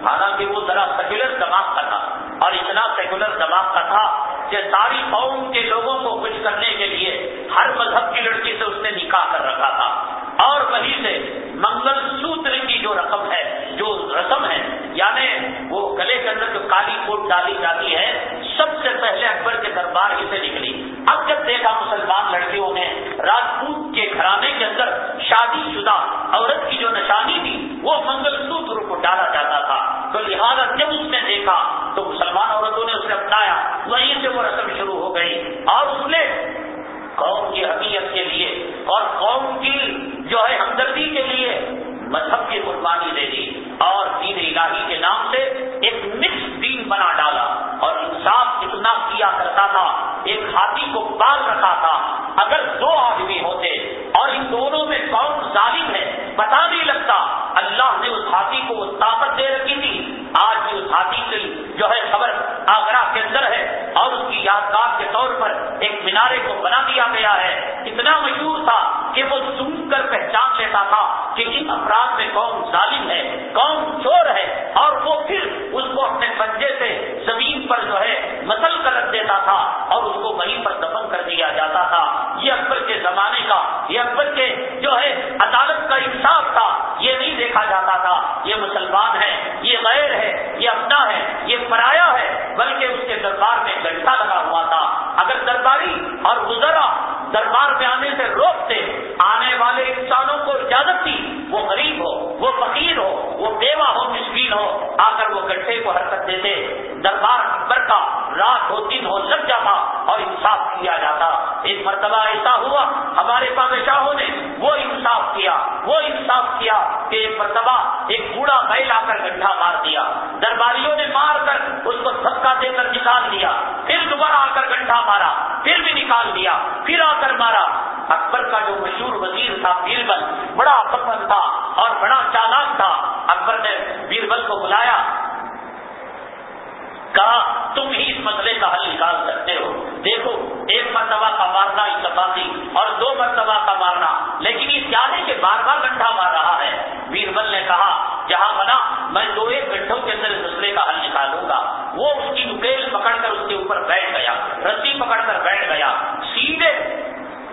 حالانکہ وہ ذرا سیکولر دماغ کا تھا اور اتنا سیکولر دماغ کا تھا کہ ساری قوم کے لوگوں کو خوش کرنے کے لیے ہر مذہب کی لڑکی سے اس نے نکاح کر رکھا تھا۔ اور وہی سے منگل سوتر کی جو رقم ہے، جو رسم ہے یعنی وہ گلے کے اندر جو کالی کوٹ ڈالی جاتی ہے، سب سے پہلے اکبر کے دربار ہی سے نکلی۔ اب جب دیکھا مسلمان لڑکیوں نے راجپوت کے گھرانے کے اندر شادی شدہ عورت کی جو نشانی تھی، وہ منگل سوتر کو ڈالا جاتا تھا۔ تو لہٰذا جب اس نے دیکھا تو مسلمان عورتوں نے اسے اپنایا، وہیں سے وہ رسم شروع ہو گئی۔ اور اس نے قوم کی حقیقت کے لیے اور قوم کی جو ہے ہمدردی کے لیے مذہب کی قربانی دے دی اور دین الہی کے نام سے ایک مکس دین بنا ڈالا۔ اور انصاف اتنا کیا کرتا تھا، ایک ہاتھی کو پال رکھا تھا۔ اگر دو آدمی ہوتے اور ان دونوں میں کون ظالم ہے، پتا نہیں لگتا۔ اللہ نے اس ہاتھی کو وہ طاقت دے رکھی تھی۔ آج بھی اس ہاتھی کی جو ہے خبر آگرہ کے اندر ہے۔ اور اس کی یادگار کے طور پر ایک مینارے کو بنا دیا گیا ہے۔ اتنا مشہور تھا کہ وہ سن کر پہچان لیتا تھا کہ ان افراد میں کون ظالم ہے، کون چور ہے۔ اور وہ پھر اس کو اپنے پنجے سے زمین پر جو ہے مسل کر رکھ دیتا تھا اور اس کو وہیں پر دفن کر دیا جاتا تھا۔ یہ اکبر کے زمانے کا، یہ اکبر کے جو ہے عدالت کا انصاف تھا، یہ نہیں دیکھا جاتا تھا۔ یہ مسلمان ہے، یہ غیر ہے، یہ اپنا ہے، یہ پرایا ہے، بلکہ اس کے دربار میں گھنٹہ لگا ہوا تھا۔ اگر درباری اور گزرا دربار میں آنے سے روکتے، آنے والے انسانوں کو اجازت تھی وہ غریب ہو، وہ فقیر ہو، وہ بیوہ ہو، مسکین ہو آ کر وہ گڈھے کو حرکت دیتے۔ دربار اکبر کا رات ہو، دن ہو لگ جاتا اور انصاف کیا جاتا۔ ایک مرتبہ ایسا ہوا، ہمارے بادشاہوں نے وہ انصاف کیا، وہ انصاف کیا کہ ایک مرتبہ ایک بوڑھا بیل آ کر گڈھا مار دیا۔ درباریوں نے مار کر اس کو دھکا دے کر نکال دیا۔ پھر دوبارہ آ کر گھنٹہ مارا، پھر بھی نکال دیا، پھر آ کر مارا۔ اکبر کا جو مشہور وزیر تھا بیربل، بڑا پسند تھا اور بڑا چالاک تھا۔ اکبر نے بیربل کو بلایا۔ کہا، تم ہی اس مسئلے کا حل نکال سکتے ہو۔ دیکھو، ایک مرتبہ کا مارنا اتفاقی اور دو مرتبہ کا مارنا، لیکن یہ کیا ہے کہ بار بار گنٹا مار رہا ہے۔ بیربل نے کہا، جہاں بنا، میں دو ایک گھنٹوں کے اندر اس مسئلے کا حل نکالوں گا۔ وہ اس کی نکیل پکڑ کر اس کے اوپر بیٹھ گیا، رسی پکڑ کر بیٹھ گیا۔ سیدھے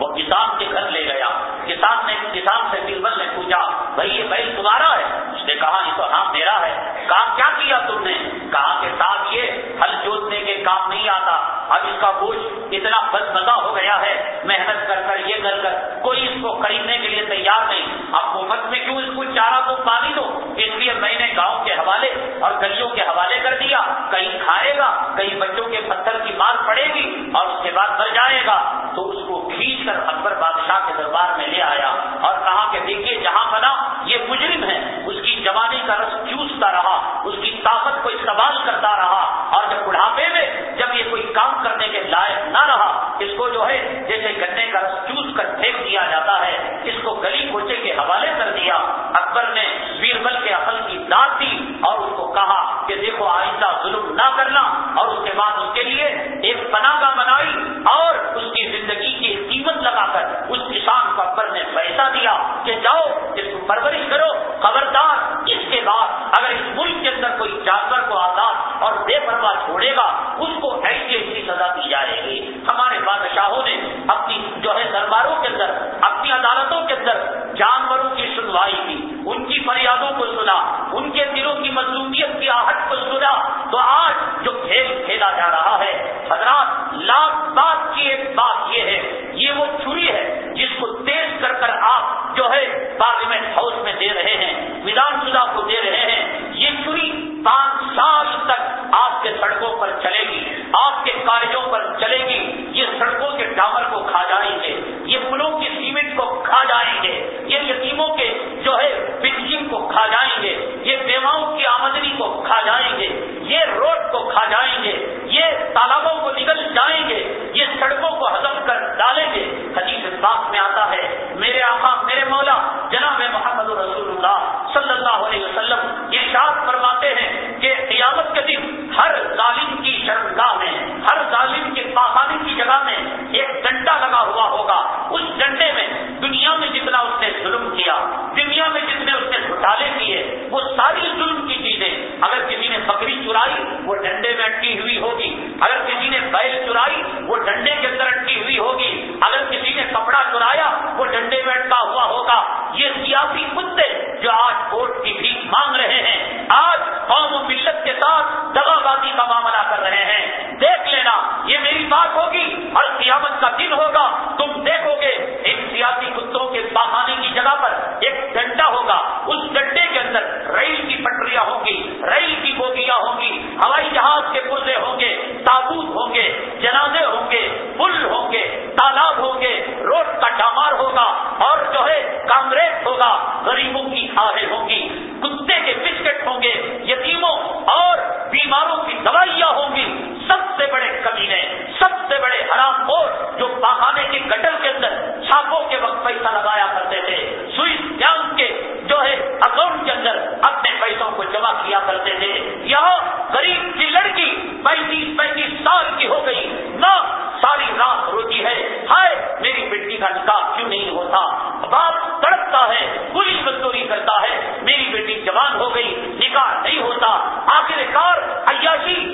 وہ کسان کے گھر لے گیا۔ کسان نے کسان سے بیربل نے پوچھا، بھائی، یہ بیل تمہارا ہے؟ اس نے کہا، یہ تو ہاں میرا ہے۔ کام کیا کیا تم نے؟ کہا کہ صاحب، یہ ہل جوتنے کے کام نہیں آتا۔ اب اس کا گوشت اتنا بد مزہ ہو گیا ہے، محنت کر کر، یہ کر کر، کوئی اس کو خریدنے کے لیے تیار نہیں۔ اب حکومت میں کیوں اس کو چارہ کو پانی دو؟ اس لیے میں نے گاؤں کے حوالے اور گلیوں کے حوالے کر دیا۔ کہیں کھائے گا کہیں بچوں کے پتھر کی مار پڑے گی اور اس کے بعد مر جائے گا، تو اس کو کھینچ کر اکبر بادشاہ کے دربار میں لے آیا اور کہا کہ دیکھیے جہاں بنا یہ مجرم ہے۔ اس کی جوانی کا رس چوستا رہا، اس کی طاقت کو استعمال کرتا رہا اور جب بڑھاپے میں، جب یہ کوئی کام کرنے کے لائق نہ رہا، اس کو جو ہے، جیسے گنے کا رس چوس کر پھینک دیا جاتا ہے، اس کو گلی کوچے کے حوالے کر دیا۔ اکبر نے بیربل کے عقل کی داد دی اور اس کو کہا کہ دیکھو آئندہ ظلم نہ کرنا اور اس کے بعد اس کے لیے ایک پناہ بنائی اور اس کی زندگی کی قیمت لگا کر اس کسان کو اکبر نے پیسہ دیا کہ جاؤ، اس کو پرورش کرو۔ خبردار، اس کے بعد اگر اس ملک کے اندر کوئی جانور کو آزاد اور بے پرواہ چھوڑے گا، اس کو ایسی ایسی سزا دی جائے گی۔ ہمارے بادشاہوں نے اپنی جو ہے درباروں کے اندر، اپنی عدالتوں کے اندر جانوروں کی سنوائی کی، ان کی فریادوں کو سنا، ان کے دلوں کی مظلومیت کھیل کھیلا جا رہا ہے۔ حضرات لاکھ بات کی ایک بات یہ ہے، یہ وہ چھری ہے جس کو تیز کر کر آپ جو ہے پارلیمنٹ ہاؤس میں دے رہے ہیں۔ ودھان سبھا کو دے تالابوں کو نکل جائیں گے، یہ سڑکوں کو ہزم کر ڈالیں گے۔ حدیث بات میں آتا ہے میرے آقا میرے مولا جناب محمد رسول اللہ صلی اللہ علیہ وسلم یہ شاد فرماتے ہیں کہ قیامت کے دن ہر ظالم کی شرمگاہ میں ہر ظالم کی پاخانی کی جگہ میں ایک ڈنڈا لگا ہوا ہوگا اس ڈنڈے میں دنیا میں جتنا اس نے ظلم کیا دنیا میں جتنے اس نے گھٹالے کیے وہ ساری ظلم کی چیزیں اگر کسی نے بکری چرائی وہ ڈنڈے میں اٹکی ہوئی ہوگی اگر کسی نے بیل چرائی وہ ڈنڈے کے اندر اٹکی ہوئی ہوگی اگر کسی نے کپڑا چرایا وہ ڈنڈے میں اٹکا ہوا ہوگا یہ سیاسی کتے جو آج ووٹ کی بھی مانگ رہے ہیں آج قوم و ملت کے ساتھ دغا بازی کا معاملہ کر رہے ہیں دیکھ لینا یہ میری بات ہوگی اور قیامت کا دن ہوگا تم دیکھو گے ایک سیاسی کتوں کے بہانے کی جگہ پر ایک ڈنڈا ہوگا اس ڈنڈے کے اندر ریل کی پٹریاں ہوں گی ریل کی بوگیاں ہوں گی ہوائی جہاز کے پرزے ہوں گے تابوت ہوں گے جنازے ہوں گے پل ہوں گے تالاب ہوں گے روڈ کا ڈامار ہوگا اور جو ہے کانگریس پیٹ ہوگا غریبوں کی آہیں ہوں گی کتے کے بسکٹ ہوں گے یتیموں اور دوائیاں ہوں گی سب سے بڑے کمینے، سب سے بڑے حرام خور جو پہانے کے گٹل کے اندر چھاپوں کے وقت پیسہ لگایا کرتے تھے، سوئس بینک کے جو ہے اکاؤنٹ کے اندر اپنے پیسوں کو جمع کیا کرتے تھے۔ یہاں غریب کی لڑکی پینتیس پینتیس سال کی ہو گئی، نہ ساری رات روتی ہے۔ ہائے، میری بیٹی کا نکاح کیوں نہیں ہوتا؟ باپ تڑپتا ہے پولیس مزدوری کرتا ہے، میری بیٹی جوان ہو گئی، نکاح نہیں ہوتا۔ آخر کار عیاشی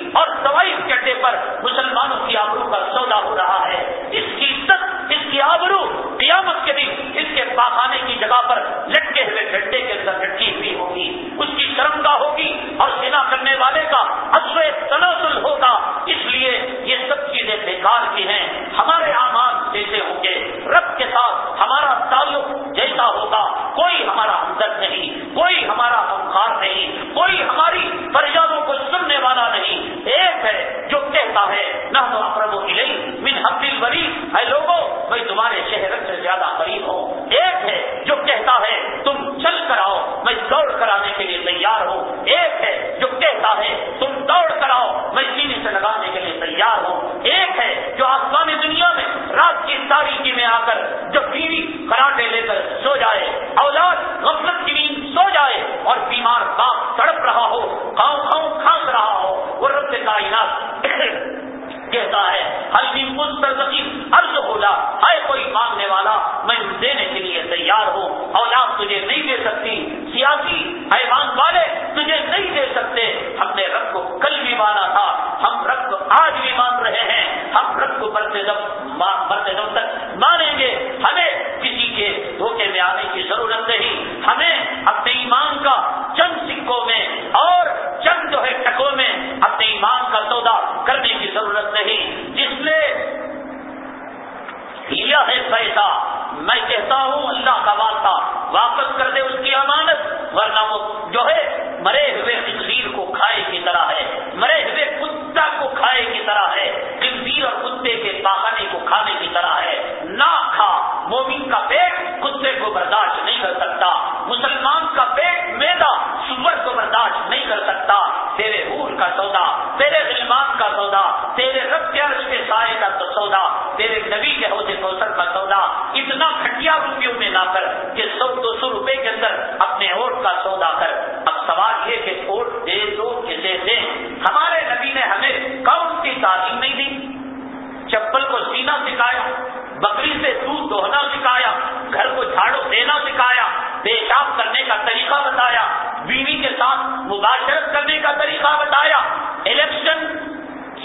پیشاب کرنے کا طریقہ بتایا، بیوی کے ساتھ مباشرت کرنے کا طریقہ بتایا۔ الیکشن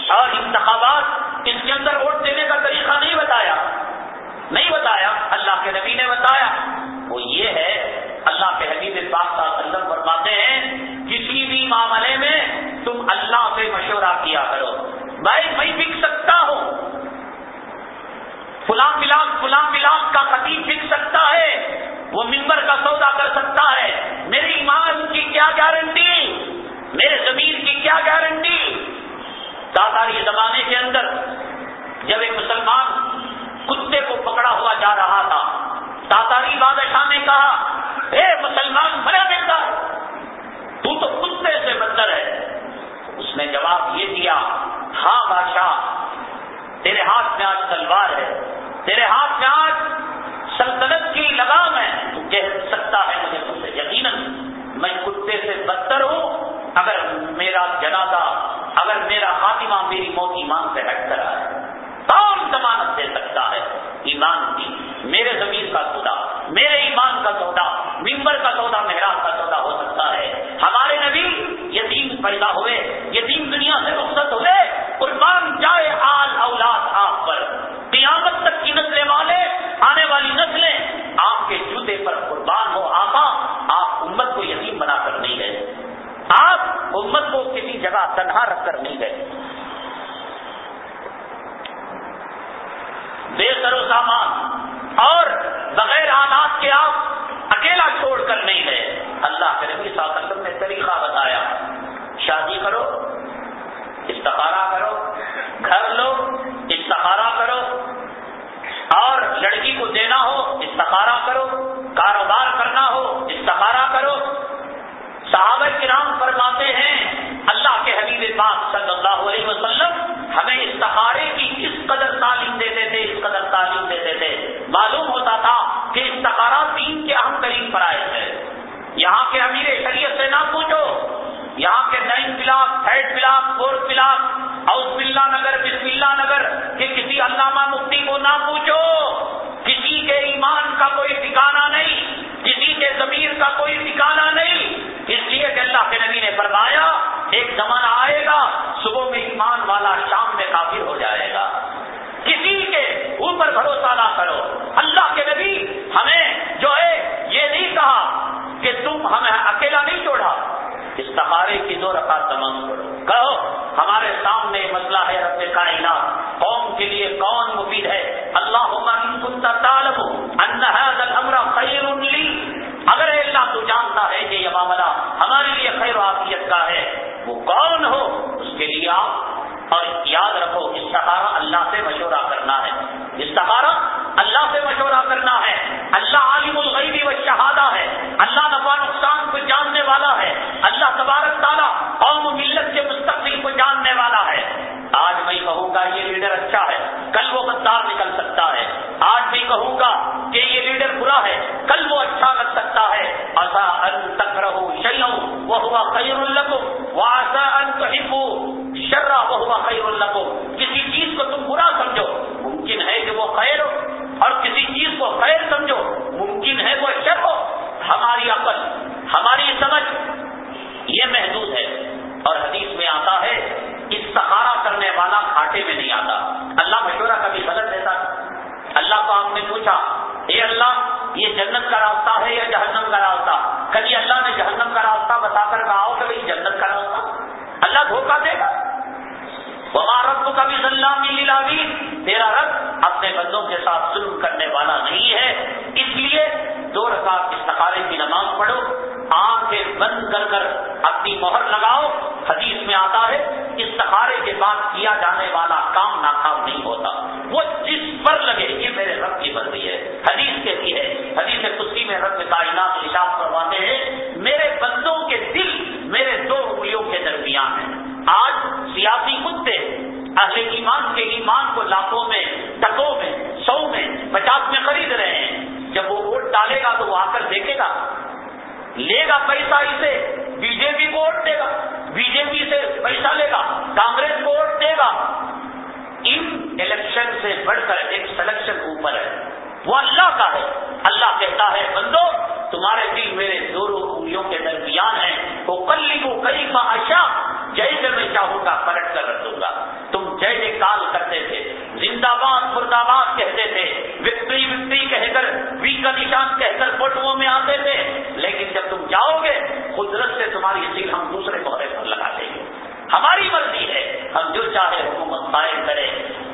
اور انتخابات، اس کے اندر ووٹ دینے کا طریقہ نہیں بتایا۔ نہیں بتایا، اللہ کے نبی نے بتایا۔ وہ یہ ہے، اللہ کے حبیب پاک وسلم فرماتے ہیں، کسی بھی معاملے میں تم اللہ سے مشورہ کیا کرو۔ بھائی، میں بک سکتا ہوں۔ فلاں فلاں فلاں فلاں کا خطیب بک سکتا ہے۔ وہ ممبر کا سودا کر سکتا ہے۔ میری ایمان کی کیا گارنٹی میرے زمین کی کیا گارنٹی تاثاری زمانے کے اندر جب ایک مسلمان کتے کو پکڑا ہوا جا رہا تھا تاتاری بادشاہ نے کہا، اے مسلمان، مرا دیتا تو تو کتے سے بدتر ہے۔ اس نے جواب یہ دیا ہاں بادشاہ، تیرے ہاتھ میں آج تلوار ہے۔ تیرے ہاتھ میں آج سلطنت کی لگام ہے، تو کہہ سکتا ہے مجھے تم سے یقیناً، میں کتے سے بدتر ہوں۔ اگر میرا جنازہ، اگر میرا خاتمہ میری موت ایمان سے ہٹ کر آئے کون ضمانت دے سکتا ہے۔ ایمان کی، میرے زمین کا سودا، میرے ایمان کا سودا ممبر کا سودا، محراب کا سودا ہو سکتا ہے۔ ہمارے نبی یتیم پیدا ہوئے یتیم دنیا سے رخصت ہوئے۔ قربان جائے آل اولاد آپ پر۔ قیامت تک کی نسلیں والے، آنے والی نسلیں، آپ کے جوتے پر قربان ہو آقا، آپ امت کو یتیم بنا کر نہیں گئے۔ آپ امت کو کسی جگہ تنہا رکھ کر نہیں گئے۔ بے سر و سامان، اور بغیر آلات کے آپ اکیلا چھوڑ کر نہیں گئے۔ اللہ کے نبی صلی اللہ علیہ وسلم نے طریقہ بتایا، شادی کرو استخارا کرو، گھر لو استخارا کرو، اور لڑکی کو دینا ہو استخارا کرو، کاروبار کرنا ہو استخارا کرو۔ صحابہ کرام فرماتے ہیں، اللہ کے حبیب پاک صلی اللہ علیہ وسلم ہمیں استخارے کی کس قدر تعلیم دیتے تھے، اس قدر تعلیم دیتے تھے۔ معلوم ہوتا تھا کہ استخارہ دین کے اہم ترین فرائض ہے یہاں کے امیر شریعت سے نہ پوچھو۔ یہاں کے nine block third block fourth block اوس بلّہ نگر، بسم اللہ نگر کہ کسی علامہ مفتی کو نہ پوچھو۔ کسی کے ایمان کا کوئی ٹھکانا نہیں، کسی کے ضمیر کا کوئی ٹھکانا نہیں۔ اس لیے کہ اللہ کے نبی نے فرمایا، ایک زمانہ آئے گا، صبح میں ایمان والا شام میں کافر ہو جائے گا۔ کسی کے اوپر بھروسہ نہ کرو اللہ کے نبی ہمیں جو ہے یہ نہیں کہا کہ تم ہمیں اکیلا نہیں چھوڑا استخارے کی دو رکعت تمام کرو۔ کہو، ہمارے سامنے مسئلہ ہے رب کائنات۔ قوم کے لیے کون مفید ہے؟ اللہ خیر لی۔ اگر اللہ تو جانتا ہے کہ یہ معاملہ ہمارے لیے خیر و عافیت کا ہے، وہ کون ہو؟ اس کے لیے آپ اور یاد رکھو استخارہ اللہ سے مشورہ کرنا ہے۔ استخارہ اللہ سے مشورہ کرنا ہے۔ اللہ عالم الغیبی و شہادہ ہے۔ اللہ نفا نقصان کو جاننے والا ہے۔ اللہ تبارک تعالیٰ قوم ملت کے مستقبل کو جاننے والا ہے۔ آج میں کہوں گا یہ لیڈر اچھا ہے۔ کل وہ غدار نکل سکتا ہے۔ آج میں کہوں گا کہ یہ لیڈر برا ہے۔ کل وہ اچھا لگ سکتا ہے۔ ایسا ان تک رہو شیو وہ ہوا خیر الگ وہ ان تو شرا وہ ہوا خیر الگ کسی چیز کو تم برا سمجھو۔ خیر سمجھو، ممکن ہے وہ شر ہو، ہماری عقل، ہماری سمجھ، یہ محدود ہے۔ اور حدیث میں آتا ہے استخارہ کرنے والا گھاٹے میں نہیں آتا۔ اللہ مشورہ کبھی غلط دیتا اللہ کو آپ نے پوچھا، اے اللہ، یہ جنت کا راستہ ہے یا جہنم کا راستہ؟ کبھی اللہ نے جہنم کا راستہ بتا کر کہا ہو کہ بھائی جنت کا راستہ؟ اللہ دھوکہ دے گا۔ رب کا بھی اللہ تیرا رب اپنے بندوں کے ساتھ ظلم کرنے والا نہیں ہے. اس لیے دو رکعت استخارے کی نماز پڑھو. آنکھیں بند کر کر اپنی مہر لگاؤ. حدیث میں آتا ہے استخارے کے بعد کیا جانے والا کام ناکام نہیں ہوتا. وہ جس پر لگے، یہ میرے رب کی مرضی ہے. حدیث کہتی ہے، حدیث کسی میں رب کائنات نشاف کرواتے ہیں، میرے بندوں کے دل میرے دو انگلیوں کے درمیان ہیں. آج سیاسی کتے اہل ایمان کے ایمان کو لاکھوں میں ٹکوں میں، سو میں، پچاس میں خرید رہے ہیں۔ جب وہ ووٹ ڈالے گا تو وہ آ کر دیکھے گا۔ لے گا پیسہ اسے، بی جے پی کو ووٹ دے گا۔ بی جے پی سے پیسہ لے گا، کانگریس کو ووٹ دے گا۔ ان الیکشن سے بڑھ کر ایک سلیکشن اوپر ہے۔ وہ اللہ کا ہے۔ اللہ کہتا ہے، بندو، تمہارے دل میرے دونوں انگلیوں کے درمیان ہیں۔ وہ کلی کو کئی کا آشا جیسے میں چاہوں گا پلٹ کر رکھ دوں گا۔ تم جے جے کال کرتے تھے، زندہ باد مرد آباد کہتے تھے۔ وکٹری وکٹری کہہ کر وی کا نشان کہہ کر فوٹو میں آتے تھے۔ لیکن جب تم جاؤ گے، قدرت سے تمہاری سیل ہم دوسرے پودے پر لگا دیں گے۔ ہماری مرضی ہے، ہم جو چاہے حکومت قائم کرے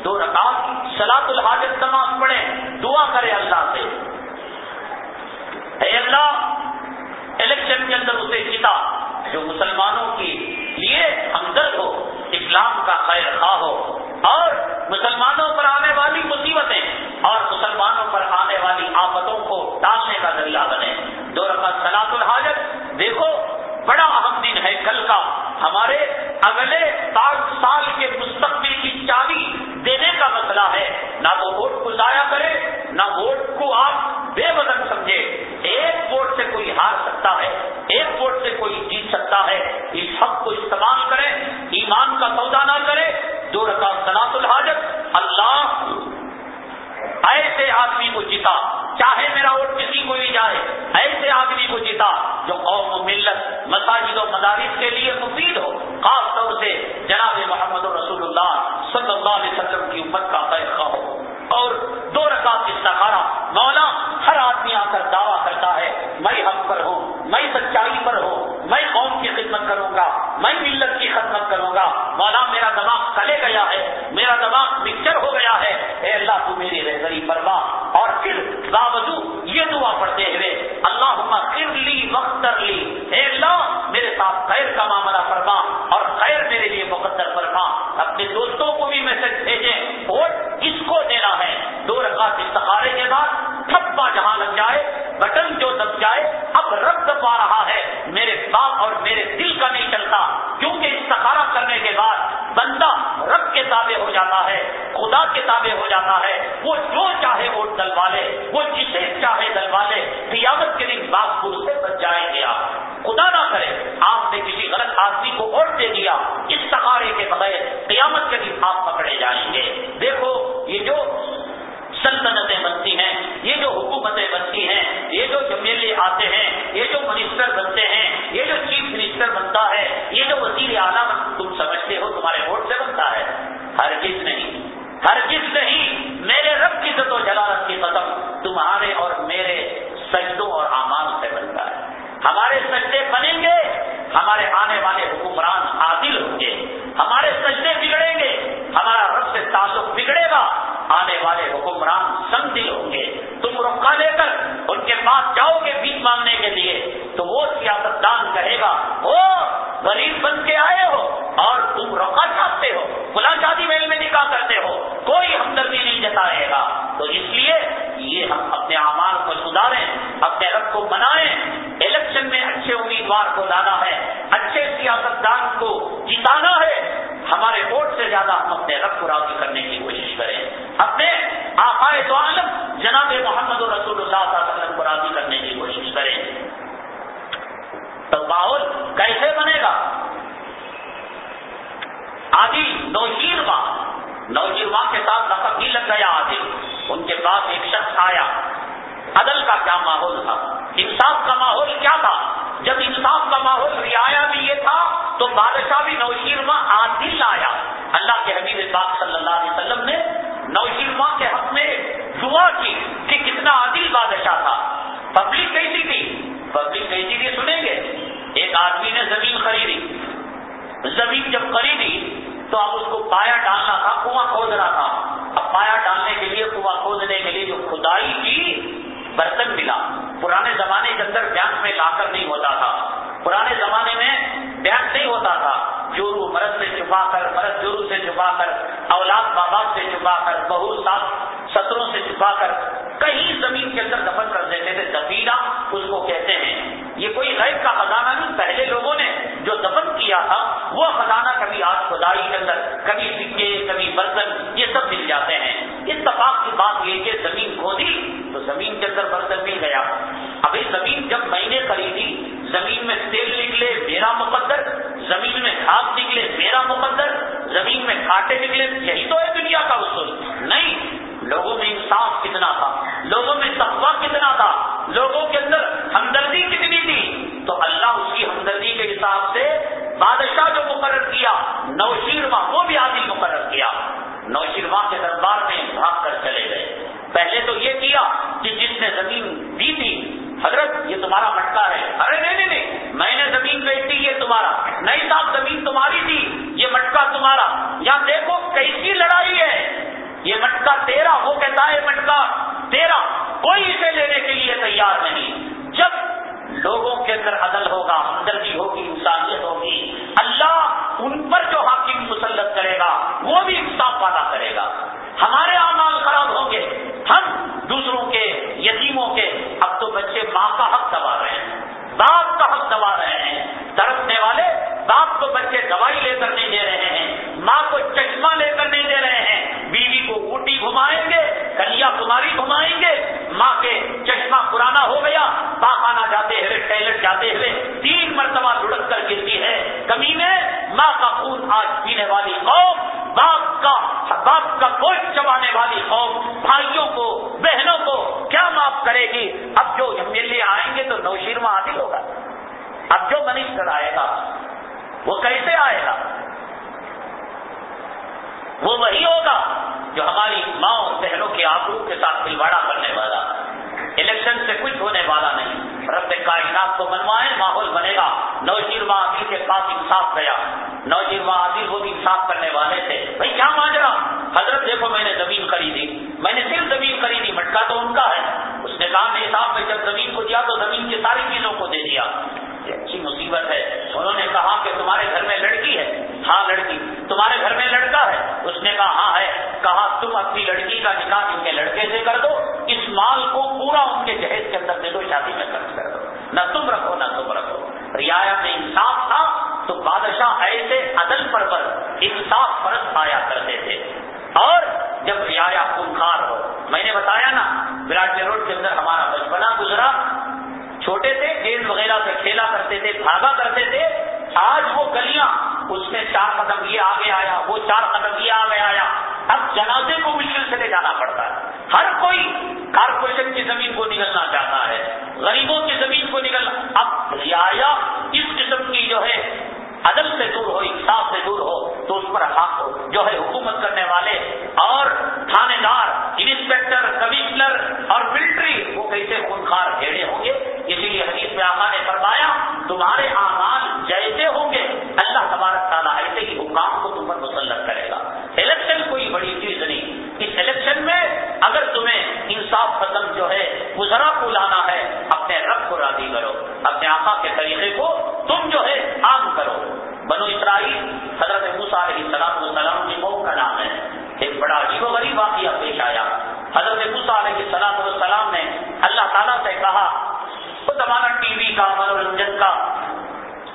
دو رکعت سلاط الحاجت نماز پڑھے دعا کرے اللہ سے۔ اے اللہ الیکشن کے اندر اسے جیتا جو مسلمانوں کے لیے ہمدرد ہو، اسلام کا خیر خواہ ہو۔ اور مسلمانوں پر آنے والی مصیبتیں اور مسلمانوں پر آنے والی آفتوں کو ڈالنے کا ذریعہ بنے۔ دو رقم سلاط الحاجت، دیکھو، بڑا اہم دن ہے۔ کل کا ہمارے اگلے پانچ سال کے مستقبل کی چابی دینے کا مسئلہ ہے۔ نہ تو ووٹ کو ضائع کرے، نہ ووٹ کو آپ بے بدن سمجھے۔ ایک ووٹ سے کوئی ہار سکتا ہے، ایک ووٹ سے کوئی جیت سکتا ہے۔ اس حق کو استعمال کرے ایمان کا سودا نہ کرے دو رقم صلاح الحاجت۔ اللہ ایسے آدمی کو جیتا، چاہے میرا ووٹ کسی کو بھی جائے، ایسے آدمی کو جیتا جو قوم و ملت، مساجد و مدارس کے لیے مفید ہو۔ خاص طور سے جناب محمد رسول اللہ اللہ علیہ وسلم کی امت کا خیر خواہ ہو۔ اور دو رکعت استخارہ۔ مولا، ہر آدمی آ کر دعویٰ کرتا ہے، میں حق پر ہوں، میں سچائی پر ہوں، میں قوم کی خدمت کروں گا، میں ملت کی خدمت کروں گا۔ مولا، میرا دماغ کلے گیا ہے، میرا دماغ مکسچر ہو گیا ہے۔ اے اللہ، تو میری رہبری فرما۔ اور پھر باوجود یہ دعا پڑھتے ہوئے اللہ کر لی وقتر لی اے اللہ، میرے ساتھ خیر کا معاملہ فرما اور خیر میرے لیے مقدر فرما۔ اپنے دوستوں کو بھی میسج بھیجیں۔ ووٹ اس کو دینا ہے۔ دو رکعت استخارے کے بعد تھپا جہاں لگ جائے، بٹن جو دب جائے، اب رب پا رہا ہے۔ میرے باپ اور میرے دل کا نہیں چلتا۔ کیونکہ استخارہ کرنے کے بعد بندہ رب کے تابع ہو جاتا ہے، خدا کے تابع ہو جاتا ہے۔ وہ جو چاہے ووٹ دلوالے، وہ جسے چاہے دلوالے۔ قیامت کے دن باپ پور سے بچ جائیں گے آپ۔ خدا نہ کرے، آپ نے کسی غلط آدمی کو ووٹ دے دیا، اس سہارے کے بغیر قیامت کے دن آپ پکڑے جائیں گے۔ دیکھو، یہ جو سلطنتیں بنتی ہیں، یہ جو حکومتیں بنتی ہیں، یہ جو ایم ایل اے آتے ہیں، یہ جو منسٹر بنتے ہیں، یہ جو چیف منسٹر بنتا ہے، یہ جو وزیر اعلیٰ تم سمجھتے ہو، تمہارے ووٹ سے بنتا ہے۔ ہر چیز نہیں ہر چیز نہیں۔ میرے رب کی عزت و جلالت کی قدم تمہارے اور میرے سجدوں اور اعمال سے بنتا ہمارے سجدے بنیں گے، ہمارے آنے والے حکمران عادل ہوں گے، ہمارے سجدے بگڑیں گے، ہمارا رب سے تعلق بگڑے گا، آنے والے حکمران سمجھ ہوں گے۔ تم رخا لے کر ان کے پاس جاؤ گے بیچ مانگنے کے لیے، تو وہ سیاست دان کہے گا ہو غریب بن کے آئے ہو اور تم روکا چاہتے ہو، فلاں شادی میل میں نکاح کرتے ہو، کوئی ہمدردی نہیں جتائے گا۔ تو اس لیے یہ ہم اپنے اعمال کو سدھاریں، اپنے رب کو بنائیں امیدوار کو لانا ہے، اچھے سیاست دان کو جتانا ہے، ہمارے ووٹ سے زیادہ ہم اپنے رب کو راضی کرنے کی کوشش کریں۔ اپنے آقائے تو عالم جناب محمد رسول اللہ صلی اللہ علیہ وسلم کو راضی کرنے کی کوشش کریں۔ تو ماحول کیسے بنے گا؟ آدھی نوشیر ماں نوشیر ماں کے ساتھ لقب ہی لگ گیا آدھی۔ ان کے پاس ایک شخص آیا۔ عدل کا کیا ماحول تھا؟ انصاف کا ماحول کیا تھا؟ جب انصاف کا ماحول رعایا بھی یہ تھا، تو بادشاہ بھی نوشیر ماں عادل آیا اللہ کے حبیب پاک صلی اللہ علیہ وسلم نے نوشیر ماں کے حق میں دعا کی کہ کتنا عادل بادشاہ تھا۔ پبلک کیسی تھی؟ پبلک کیسی تھی سنیں گے۔ ایک آدمی نے زمین خریدی۔ زمین جب خریدی تو اب اس کو پایا ڈالنا تھا، کنواں کھود رہا تھا۔ اب پایا ڈالنے کے لیے، کنواں کھودنے کے لیے جو کھدائی کی برتن ملا۔ پرانے زمانے کے اندر بینک میں لا کر نہیں ہوتا تھا۔ پرانے زمانے میں بینک نہیں ہوتا تھا۔ مرد سے چھپا کر، مرد جورو سے چھپا کر، اولاد بابا سے چھپا کر، بہو سات ستروں سے چھپا کر کہیں زمین کے اندر دفن کر دیتے تھے۔ دفینا اس کو کہتے ہیں۔ یہ کوئی غیب کا خزانہ نہیں، پہلے لوگوں نے جو دفن کیا تھا، وہ خزانہ کبھی آج خدائی کے اندر، کبھی سکے، کبھی برتن یہ سب مل جاتے ہیں۔ اتفاق کی بات یہ کہ زمین کھودی تو زمین کے اندر برتن مل گیا۔ ابھی زمین جب میں نے خریدی زمین میں تیل نکلے میرا مقدر، زمین میں کھاد نکلے میرا مقدر، زمین میں کانٹے نکلے، یہی تو ہے دنیا کا اصول۔ نہیں، لوگوں میں انصاف کتنا تھا، لوگوں میں تقوا کتنا تھا، لوگوں کے اندر ہمدردی کتنی تھی۔ تو اللہ اس کی ہمدردی کے حساب سے بادشاہ جو مقرر کیا، نوشیر ماں وہ بھی عادل مقرر کیا۔ نوشیر ماں کے دربار میں بھاگ کر چلے گئے۔ پہلے تو یہ کیا کہ جس نے زمین دی تھی حضرت، یہ تمہارا مٹکا ہے۔ ارے، نہیں نہیں نہیں، میں نے زمین بیچ دی یہ تمہارا۔ نہیں صاحب، زمین تمہاری تھی، یہ مٹکا تمہارا۔ یا دیکھو، کیسی لڑائی ہے۔ یہ مٹکا تیرا، وہ کہتا ہے مٹکا تیرا، کوئی اسے لینے کے لیے تیار نہیں۔ جب لوگوں کے اندر عدل ہوگا، ہمدردی ہوگی، انسانیت ہوگی، اللہ ان پر جو حاکم مسلط کرے گا، وہ بھی انصاف والا کرے گا۔ ہمارے اعمال خراب ہوں گے، ہم دوسروں کے، یتیموں کے۔ اب تو بچے ماں کا حق دبا رہے ہیں، باپ کا حق دبا رہے ہیں، ترسنے والے باپ کو بچے دوائی لے کر نہیں دے رہے ہیں ماں کو چشمہ لے کر نہیں دے رہے ہیں بیوی کو اوٹی گھمائیں گے کلیا کماری گھمائیں گے ماں کے چشمہ پرانا ہو گیا پاخانہ جاتے ہوئے جاتے ہوئے تین مرتبہ لڑک کر گرتی ہے۔ کمی میں ماں کا خون آج پینے والی قوم، باپ کا باپ کا گوشت چبانے والی قوم۔ بھائیوں کو، بہنوں کو کیا معاف کرے گی؟ اب جو ایم ایل اے آئیں گے تو نوشیر میں حاصل ہوگا۔ اب جو منسٹر آئے گا، وہ کیسے آئے گا؟ وہ وہی ہوگا جو ہماری ماں اور بہنوں کے آبرو کے ساتھ کھلواڑا کرنے والا۔ الیکشن سے کچھ ہونے والا نہیں۔ رب کائنات کو منوائے ماحول بنے گا۔ نوشیر عادل کے پاس انصاف گیا۔ نوشیر عادل وہ بھی انصاف کرنے والے تھے۔ بھائی، کیا ماجرا حضرت دیکھو، میں نے زمین خریدی۔ میں نے صرف زمین خریدی، مٹکا تو ان کا ہے۔ اس نے کہا، میرے صاحب، میں جب زمین کو دیا تو زمین کی ساری چیزوں کو دے دیا۔ اچھی مصیبت ہے۔ انہوں نے کہا کہ تمہارے گھر میں لڑکی ہے۔ ہاں لڑکی، تمہارے گھر میں لڑکا ہے۔ اس نے کہا ہاں ہے۔ کہا، تم اپنی لڑکی کا نکاح ان کے لڑکے سے کر دو۔ اس مال کو پورا ان کے جہیز کے اندر دے دو، شادی میں خرچ کر دو۔ نہ تم رکھو، نہ تم رکھو۔ رعایا میں انصاف تھا، تو بادشاہ ایسے عدل پر پر انصاف پرست آیا کرتے تھے۔ اور جب رعایا خونخار ہو، میں نے بتایا نا وراٹ روڈ کے اندر ہمارا بچپنا گزرا۔ چھوٹے تھے گیند وغیرہ سے کھیلا کرتے تھے، بھاگا کرتے تھے۔ آج وہ گلیاں، اس میں چار قدم یہ آگے آیا، وہ چار قدم یہ آگے آیا۔ اب جنازے کو مشکل سے لے جانا پڑتا ہے۔ ہر کوئی کارپوریشن کی زمین کو نکلنا چاہتا ہے، غریبوں کی زمین کو نکلنا اب رعایا اس قسم کی جو ہے، عدل سے دور ہو، انصاف سے دور ہو، تو اس پر حق جو ہے حکومت کرنے والے اور تھانے دار انسپیکٹر، کمشنر اور ملٹری، وہ کیسے خونخار بھیڑے ہوں گے؟ اسی لیے حدیث میں آقا نے فرمایا، تمہارے اعمال جیسے ہوں گے، اللہ تبارک تعالیٰ ایسے ہی حکام کو تم پر مسلط کرے گا۔ الیکشن میں اگر تمہیں انصاف پسند جو ہے گزرا کو لانا ہے، اپنے رب کو راضی کرو، اپنے آقا کے طریقے کو تم جو ہے عام کرو۔ بنو اسرائیل حضرت موسا علیہ السلام السلام کی قوم کا نام ہے۔ ایک بڑا عجیب و غریب واقعہ پیش آیا۔ حضرت موسا علیہ السلام السلام نے اللہ تعالیٰ سے کہا وہ زمانہ ٹی وی کا منورنجن کا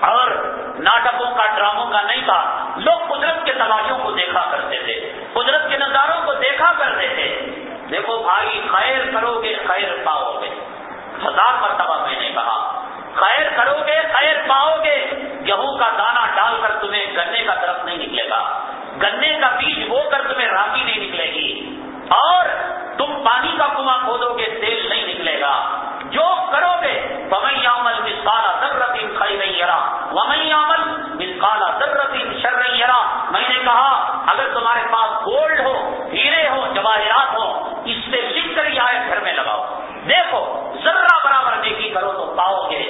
اور ناٹکوں کا، ڈراموں کا نہیں تھا۔ لوگ قدرت کے تلاشوں کو دیکھا کرتے تھے۔ قدرت کے نظاروں کو دیکھا کرتے تھے۔ دیکھو بھائی، خیر کرو گے، خیر پاؤ گے۔ ہزار مرتبہ میں نے کہا، خیر کرو گے، خیر پاؤ گے۔ گیہوں کا دانا ڈال کر تمہیں گنے کا طرف نہیں نکلے گا۔ گنے کا بیج بو کر تمہیں راکی نہیں نکلے گی اور تم پانی کا کنواں کھودو گے تیل نہیں نکلے گا جو کرو گے ومئی عمل مسکالا ضرورت خری نہیں یرا ومئی عمل مسکالا ضرورت شر نہیں یرا میں نے کہا اگر تمہارے پاس گولڈ ہو ہیرے ہو جواہرات ہو اس سے لکھ کر یہ آئے گھر میں لگاؤ دیکھو ذرہ برابر نیکی کرو تو پاؤ گے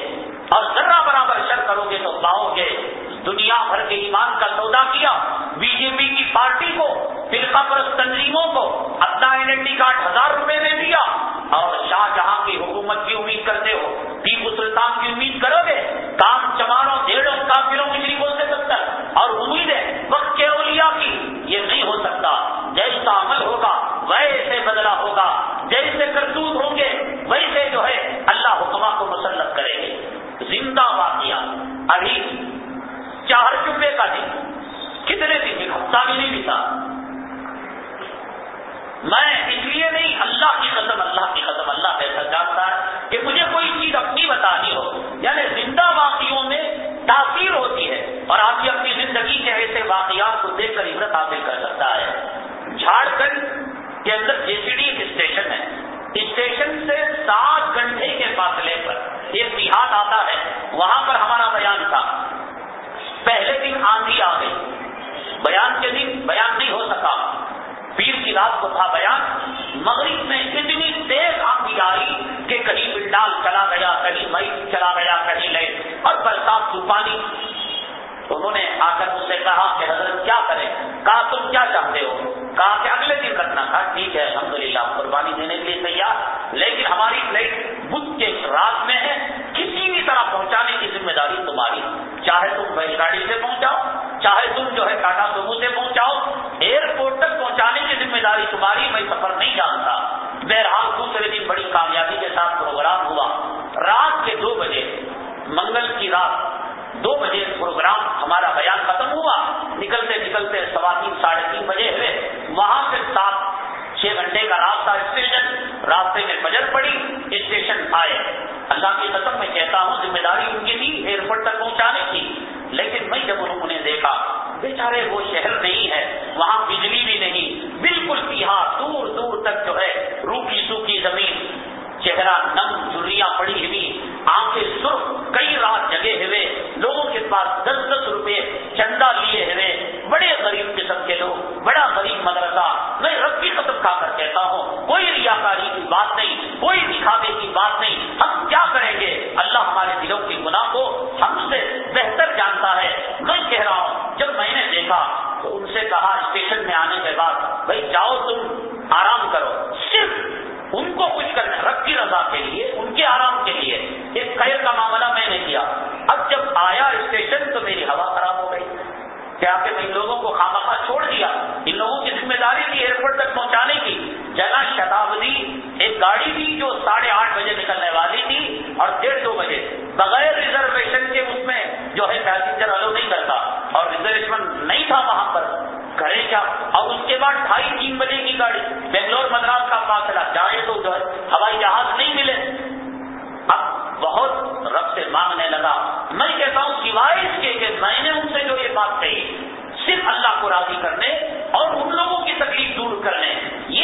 اور ذرہ برابر شر کرو گے تو پاؤ گے دنیا بھر کے ایمان کا سودا کیا، بی جے پی کی پارٹی کو فرقہ پرست تنظیموں کو اپنا آئیڈینٹی کارڈ ہزار روپے میں کے لیے تیار۔ لیکن ہماری فلائٹ بدھ کے رات میں ہے۔ کسی بھی طرح پہنچانے کی ذمہ داری تمہاری۔ چاہے تم بیل گاڑی سے پہنچاؤ، چاہے تم جو ہے ٹاٹا سمو سے پہنچاؤ۔ ایئرپورٹ آئے اللہ کی قسم میں کہتا ہوں، ذمہ داری ان کی تھی ایئرپورٹ تک پہنچانے کی۔ لیکن میں جب انہوں نے دیکھا، بیچارے وہ شہر نہیں ہے، وہاں بجلی بھی نہیں۔ بالکل بہار دور دور تک جو ہے، روکی سوکھی زمین۔ چہرہ نم چوریاں پڑی ہوئی۔ آنکھیں سرخ، کئی رات جگے ہوئے۔ لوگوں کے پاس دس دس روپے چندہ لیے ہوئے۔ بڑے غریب قسم کے لوگ، بڑا غریب مدرسہ۔ میں رب کی قسم کھا کر کہتا ہوں، کوئی ریاکاری کی بات نہیں۔ کوئی دکھاوے کی بات نہیں۔ ہم کیا کریں گے؟ اللہ ہمارے دلوں کی گناہ کو ہم سے بہتر جانتا ہے۔ میں کہہ رہا ہوں، جب میں نے دیکھا تو ان سے کہا، اسٹیشن میں آنے کے بعد، بھائی جاؤ تم، آرام کرو۔ صرف ان کو کچھ کرنا رب کی رضا کے لیے، ان کے آرام کے لیے ایک خیر کا معاملہ میں نے کیا۔ اب جب آیا اسٹیشن تو میری ہوا خراب ہو گئی۔ کیا کہ ان لوگوں کو خامخواہ چھوڑ دیا؟ ان لوگوں کی ذمہ داری تھی ایئرپورٹ تک پہنچانے کی۔ جگہ شتابدی، ایک گاڑی تھی۔ جو ساڑھے آٹھ بجے نکلنے والی تھی اور ڈیڑھ دو بجے۔ بغیر ریزرویشن کے اس میں جو ہے پیسنجر الو نہیں کرتا اور ریزرویشن نہیں تھا وہاں پر۔ کرے کیا اور اس کے بعد ڈھائی تین بجے کی گاڑی۔ بنگلور مدراس کا فاصلہ جائے تو جو ہے ہوائی جہاز نہیں ملے۔ اب بہت رب سے مانگنے لگا۔ میں کہتا ہوں، سوائے اس کے کہ میں نے ان سے جو یہ بات کہی، صرف اللہ کو راضی کرنے اور ان لوگوں کی تکلیف دور کرنے۔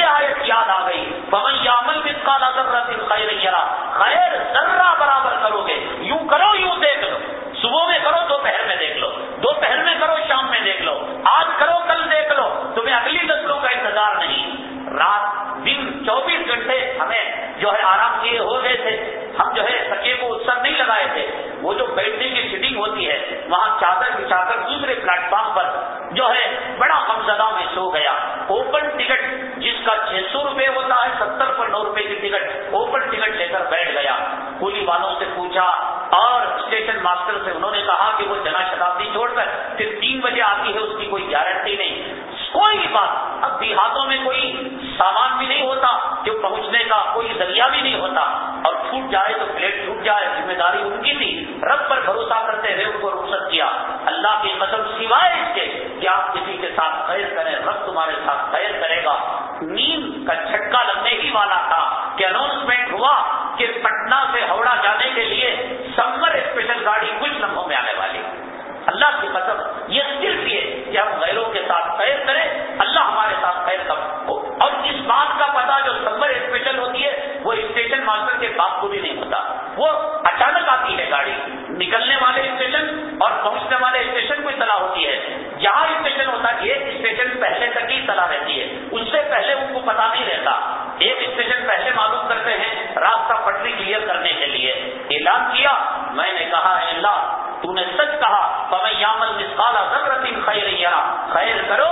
یہ آیت یاد آ گئی۔ بمن یامل کا نظر خیر خیر ذرہ برابر کرو گے۔ یوں کرو، یوں دیکھ لو۔ صبح میں کرو، دوپہر میں دیکھ لو۔ دوپہر میں کرو، شام میں دیکھ لو۔ آج کرو، کل دیکھ لو۔ تمہیں اگلی نسلوں کا انتظار نہیں۔ رات، دن، چوبیس گھنٹے ہمیں جو ہے آرام کیے ہو گئے تھے۔ ہم جو ہے سکے کو اتسر نہیں لگائے تھے۔ وہ جو بیٹھنے کی سیٹنگ ہوتی ہے، وہاں چادر بچھا کر دوسرے پلیٹ فارم پر جو ہے بڑا کمزدہ میں سو گیا۔ اوپن ٹکٹ جس کا چھ سو روپے ہوتا ہے، ستر پر نو روپے کی ٹکٹ اوپن ٹکٹ لے کر بیٹھ گیا۔ پولی والوں سے پوچھا، اور اسٹیشن ماسٹر سے انہوں نے کہا کہ وہ جنا شتابدی چھوڑ کر پھر تین بجے آتی ہے، اس کی کوئی گارنٹی نہیں۔ کوئی بات۔ اب دیہاتوں میں کوئی سامان بھی نہیں ہوتا جو پہنچنے کا کوئی ذریعہ بھی نہیں ہوتا۔ اور چھوٹ جائے تو پلیٹ چھوٹ جائے، ذمہ داری ان کی تھی۔ رب پر بھروسہ کرتے ہوئے ان کو رخصت کیا۔ اللہ کی قسم سوائے اس کے کہ آپ کسی کے ساتھ خیر کریں، رب تمہارے ساتھ خیر کرے گا۔ نیند کا جھٹکا لگنے ہی والا تھا کہ اناؤنسمنٹ ہوا کہ پٹنہ سے ہاوڑا جانے کے لیے سمر اسپیشل گاڑی کچھ لمحوں میں آنے والی۔ اللہ کی قسم، یہ صرف یہ کہ ہم غیروں کے ساتھ خیر کریں، اللہ ہمارے ساتھ خیر کر۔ ہو اور اس بات کا پتا جو سمر اسپیشل ہوتی ہے، وہ اسٹیشن ماسٹر کے باپ کو بھی نہیں ہوتا۔ وہ اچانک آتی ہے گاڑی، نکلنے والے اسٹیشن اور پہنچنے والے اسٹیشن کو اطلاع ہوتی ہے۔ جہاں اسٹیشن ہوتا ہے، ایک اسٹیشن پہلے تک ہی اطلاع رہتی ہے۔ اس سے پہلے ان کو پتا نہیں رہتا۔ ایک اسٹیشن پہلے معلوم کرتے ہیں راستہ پٹری کلیئر کرنے کے لیے۔ اعلان کیا، میں نے کہا اللہ، تو نے سچ کہا میں یامل مسکالا ضرورت خیر خیر کرو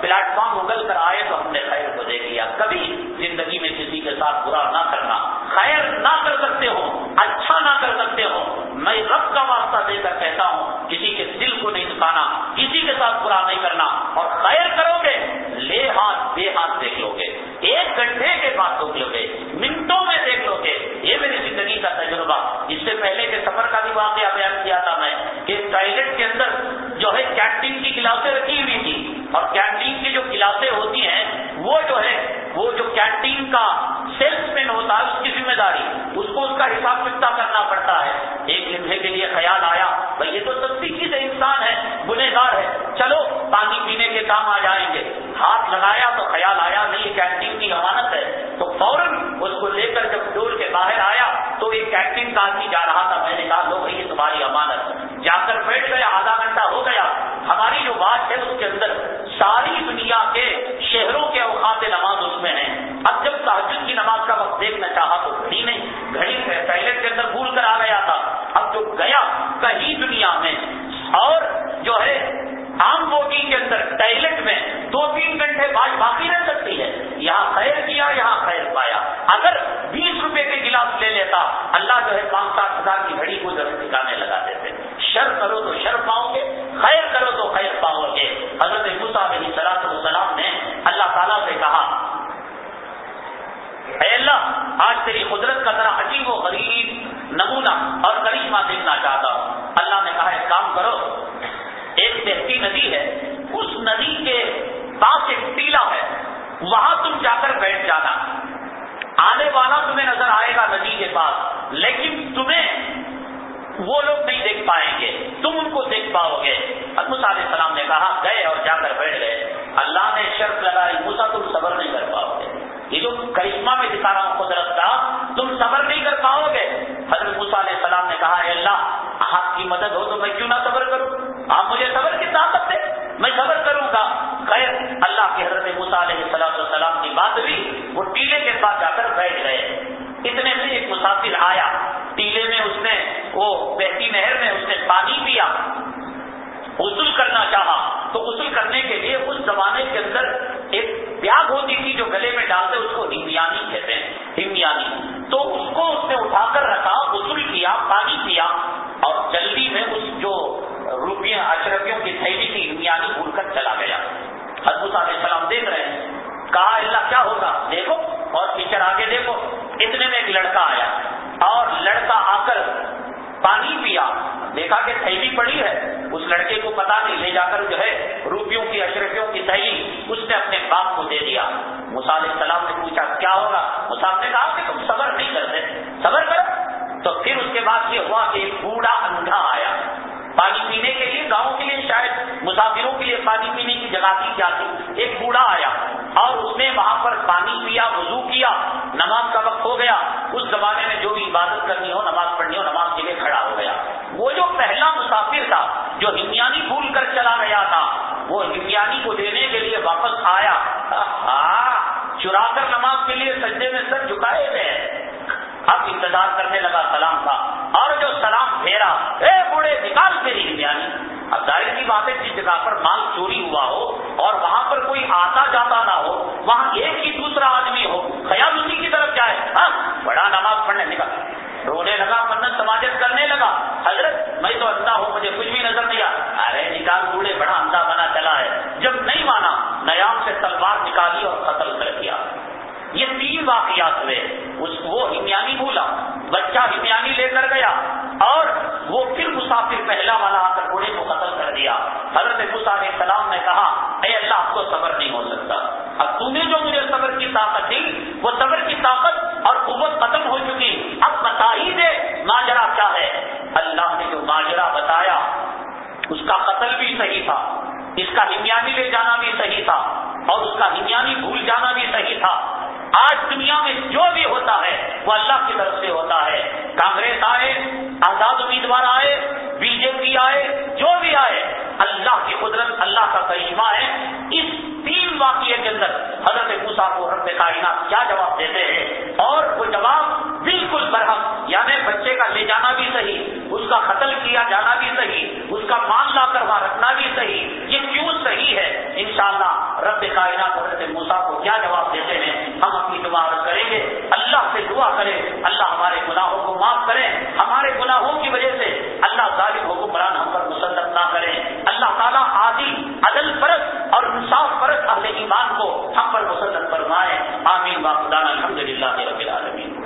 پلیٹ فارم اگل کر آئے تو ہم نے خیر کو دیکھ لیا۔ کبھی زندگی میں کسی کے ساتھ برا نہ کرنا۔ خیر نہ کر سکتے ہو اچھا نہ کر سکتے ہو۔ میں رب کا واسطہ دے کر کہتا ہوں، کسی کے دل کو نہیں دکھانا، کسی کے ساتھ برا نہیں کرنا۔ اور خیر کرو گے، لے ہاتھ بے ہاتھ دیکھ لو گے۔ ایک گھنٹے کے بعد دیکھ لو گے۔ زندگی کا تجربہ اس سے پہلے کے سفر کا بھی واقعہ بیان کیا تھا میں کہ ٹوائلٹ کے اندر جو ہے کینٹین کی کلاسیں رکھی ہوئی تھی۔ اور کینٹین کی جو کلاسیں ہوتی ہیں، وہ جو ہے، وہ جو کینٹین کا سیلس مین ہوتا ہے، اس کی ذمہ داری۔ اس کو اس کا حساب چکتا کرنا پڑتا ہے؟ ایک لمحے کے لیے خیال آیا، بھائی یہ تو سستی چیز ہے انسان ہے، گنہگار ہے۔ چلو، پانی پینے کے کام آ جائیں گے۔ ہاتھ لگایا تو خیال آیا، نہیں کینٹین کی امانت ہے۔ تو فوراً اس کو لے کر جب ڈور کے باہر آیا تو ایک کینٹین کا آدمی جا رہا تھا۔ میں نے کہا لو بھائی یہ تمہاری امانت جا کر بیٹھ گیا، آدھا گھنٹہ ہو گیا۔ ہماری جو بات ہے، اس کے اندر ساری دنیا کے شہروں کے اوقات نماز اس میں ہیں۔ اب جب تحجد کی نماز کا وقت دیکھنا چاہا تو گھڑی نہیں، گھڑی ٹوائلٹ کے اندر بھول کر آ گیا تھا۔ اب جو گیا کہیں دنیا میں، اور جو ہے عام بوگی کے اندر ٹائلٹ میں دو تین گھنٹے بعد باقی رہ سکتی ہے۔ یہاں خیر کیا، یہاں خیر پایا۔ اگر بیس روپے کے گلاس لے لیتا، اللہ جو ہے پانچ سات ہزار کی گھڑی کو ضرور ٹھکانے لگا دیتے۔ شر کرو تو شر پاؤ گے، خیر کرو تو خیر پاؤ گے۔ حضرت علیہ صلاح السلام نے اللہ تعالیٰ سے کہا، اے اللہ، آج تیری قدرت کا ذرا عجیب و غریب نمونہ اور کرشمہ دیکھنا چاہتا ہوں۔ اللہ نے کہا، ایک کام کرو ایک بہتی ندی ہے، اس ندی کے پاس ایک ٹیلا ہے، وہاں تم جا کر بیٹھ جانا۔ آنے والا تمہیں نظر آئے گا ندی کے پاس، لیکن تمہیں وہ لوگ نہیں دیکھ پائیں گے۔ تم ان کو دیکھ پاؤ گے۔ علیہ السلام نے کہا، گئے اور جا کر بیٹھ گئے۔ اللہ نے شرط لگائی موسا تم صبر نہیں کر پاؤ گے۔ یہ جو کرشمہ میں دکھا رہا ہوں، قدرت کا، تم صبر نہیں کر پاؤ گے۔ حضرت موسا علیہ السلام نے کہا ہے اللہ، آپ کی مدد ہو تو میں کیوں نہ صبر کروں؟ آپ مجھے صبر کی طاقت دے میں صبر کروں گا۔ خیر، اللہ کے حضرت موسا علیہ السلام السلام کی بات ہوئی۔ وہ ٹیلے کے پاس جا کر بیٹھ گئے۔ اتنے میں ایک مسافر آیا۔ ٹیلے میں اس نے، وہ بہتی نہر میں اس نے پانی پیا۔ غسل کرنا چاہا تو غسل کرنے کے لیے اس زمانے کے اندر ایک پیاگ ہوتی تھی جو گلے میں ڈالتے، اس کو ہمیانی کہتے ہیں ہمیانی تو اس کو اس نے اٹھا کر رکھا، غسل کیا، پانی پیا اور جلدی میں اس جو روپیاں اشرفیوں کی تھیلی کی ہمیانی بھول کر چلا گیا۔ حضرت علیہ السلام دیکھ رہے ہیں۔ کہا، اللہ، کیا ہوگا؟ دیکھو اور ٹیچر آگے دیکھو، اتنے میں ایک لڑکا آیا اور لڑکا آ کر پانی پیا۔ دیکھا کہ تھیلی پڑی ہے۔ اس لڑکے کو پتا نہیں، لے جا کر جو ہے روپیوں کی، اشرفیوں کی تھیلی اس نے اپنے باپ کو دے دیا۔ علیہ السلام نے پوچھا، کیا ہوگا؟ مصعب نے کہا، کہ تم صبر نہیں کرتے۔ صبر کر تو پھر اس کے بعد یہ ہوا کہ ایک بوڑھا اندھا آیا۔ پانی پینے کے لیے گاؤں کے لیے شاید مسافروں کے لیے پانی پینے کی جگہ کی کیا تھی ایک بوڑھا آیا اور اس نے وہاں پر پانی پیا، وضو کیا، نماز کا وقت ہو گیا۔ اس زمانے میں جو بھی عبادت کرنی ہو، نماز پڑھنی ہو، نماز کے لیے کھڑا ہو گیا۔ وہ جو پہلا مسافر تھا، جو ہندیانی بھول کر چلا گیا تھا، وہ ہندیانی کو دینے کے لیے واپس آیا۔ چرا کر نماز کے لیے سجدے میں سر جھکائے ہوئے اب انتظار کرنے لگا، سلام کا اور جو سلام پھیرا، اے بوڑھے نکال میری ہندیانی۔ اب ظاہر کی بات ہے، جس جگہ پر مال چوری ہوا ہو اور وہاں پر کوئی آتا جاتا نہ ہو، وہاں ایک ہی دوسرا آدمی ہو، خیال اسی کی طرف جائے۔ ہاں بڑا نماز پڑھنے نکل رونے لگا، منت سماجت کرنے لگا۔ حضرت، میں تو اندھا ہوں، مجھے کچھ بھی نظر نہیں آ ارے نکال بوڑھے، بڑا اندھا بنا چلا ہے۔ جب نہیں مانا، نیام سے تلوار نکالی اور قتل کر دیا۔ یہ تین واقعات ہوئے۔ اس وہ ہمیانی بھولا، بچہ ہمیانی لے کر گیا اور وہ پھر مسافر پہلا والا آ کر بوڑھے کو قتل کر دیا۔ حضرت علیہ السلام نے کہا، اے اللہ آپ کو صبر نہیں ہو سکتا۔ اب تم نے جو مجھے صبر کی طاقت دی، وہ صبر کی طاقت اور قوت ختم ہو چکی۔ اب بتا ہی دے، ماجرا کیا ہے؟ اللہ نے جو ماجرا بتایا، اس کا قتل بھی صحیح تھا۔ اس کا ہمیانی لے جانا بھی صحیح تھا اور اس کا ہمیانی بھول جانا بھی صحیح تھا۔ آج دنیا میں جو بھی ہوتا ہے، وہ اللہ کی طرف سے ہوتا ہے۔ کانگریس آئے، آزاد امیدوار آئے، بی جے پی آئے، جو بھی آئے، اللہ کی قدرت، اللہ کا کرشمہ ہے۔ اس تین واقعے کے اندر حضرت موسا کو رب کائنات کیا جواب دیتے ہیں؟ اور وہ جواب بالکل برہم یعنی بچے کا لے جانا بھی صحیح، اس کا قتل کیا جانا بھی صحیح، اس کا مان لا کر وہاں رکھنا بھی صحیح، یہ کیوں صحیح ہے؟ انشاءاللہ رب کائنات حضرت موسا کو کیا جواب دیتے ہیں؟ ہم کی نماز کریں گے، اللہ سے دعا کریں، اللہ ہمارے گناہوں کو معاف کریں۔ ہمارے گناہوں کی وجہ سے اللہ ظالم حکمران ہم پر مسلط نہ کریں۔ اللہ تعالیٰ عادل عدل پرت اور انصاف پرت اپنے ایمان کو ہم پر مسلط فرمائے۔ آمین. باخان الحمد للہ رب العالمین.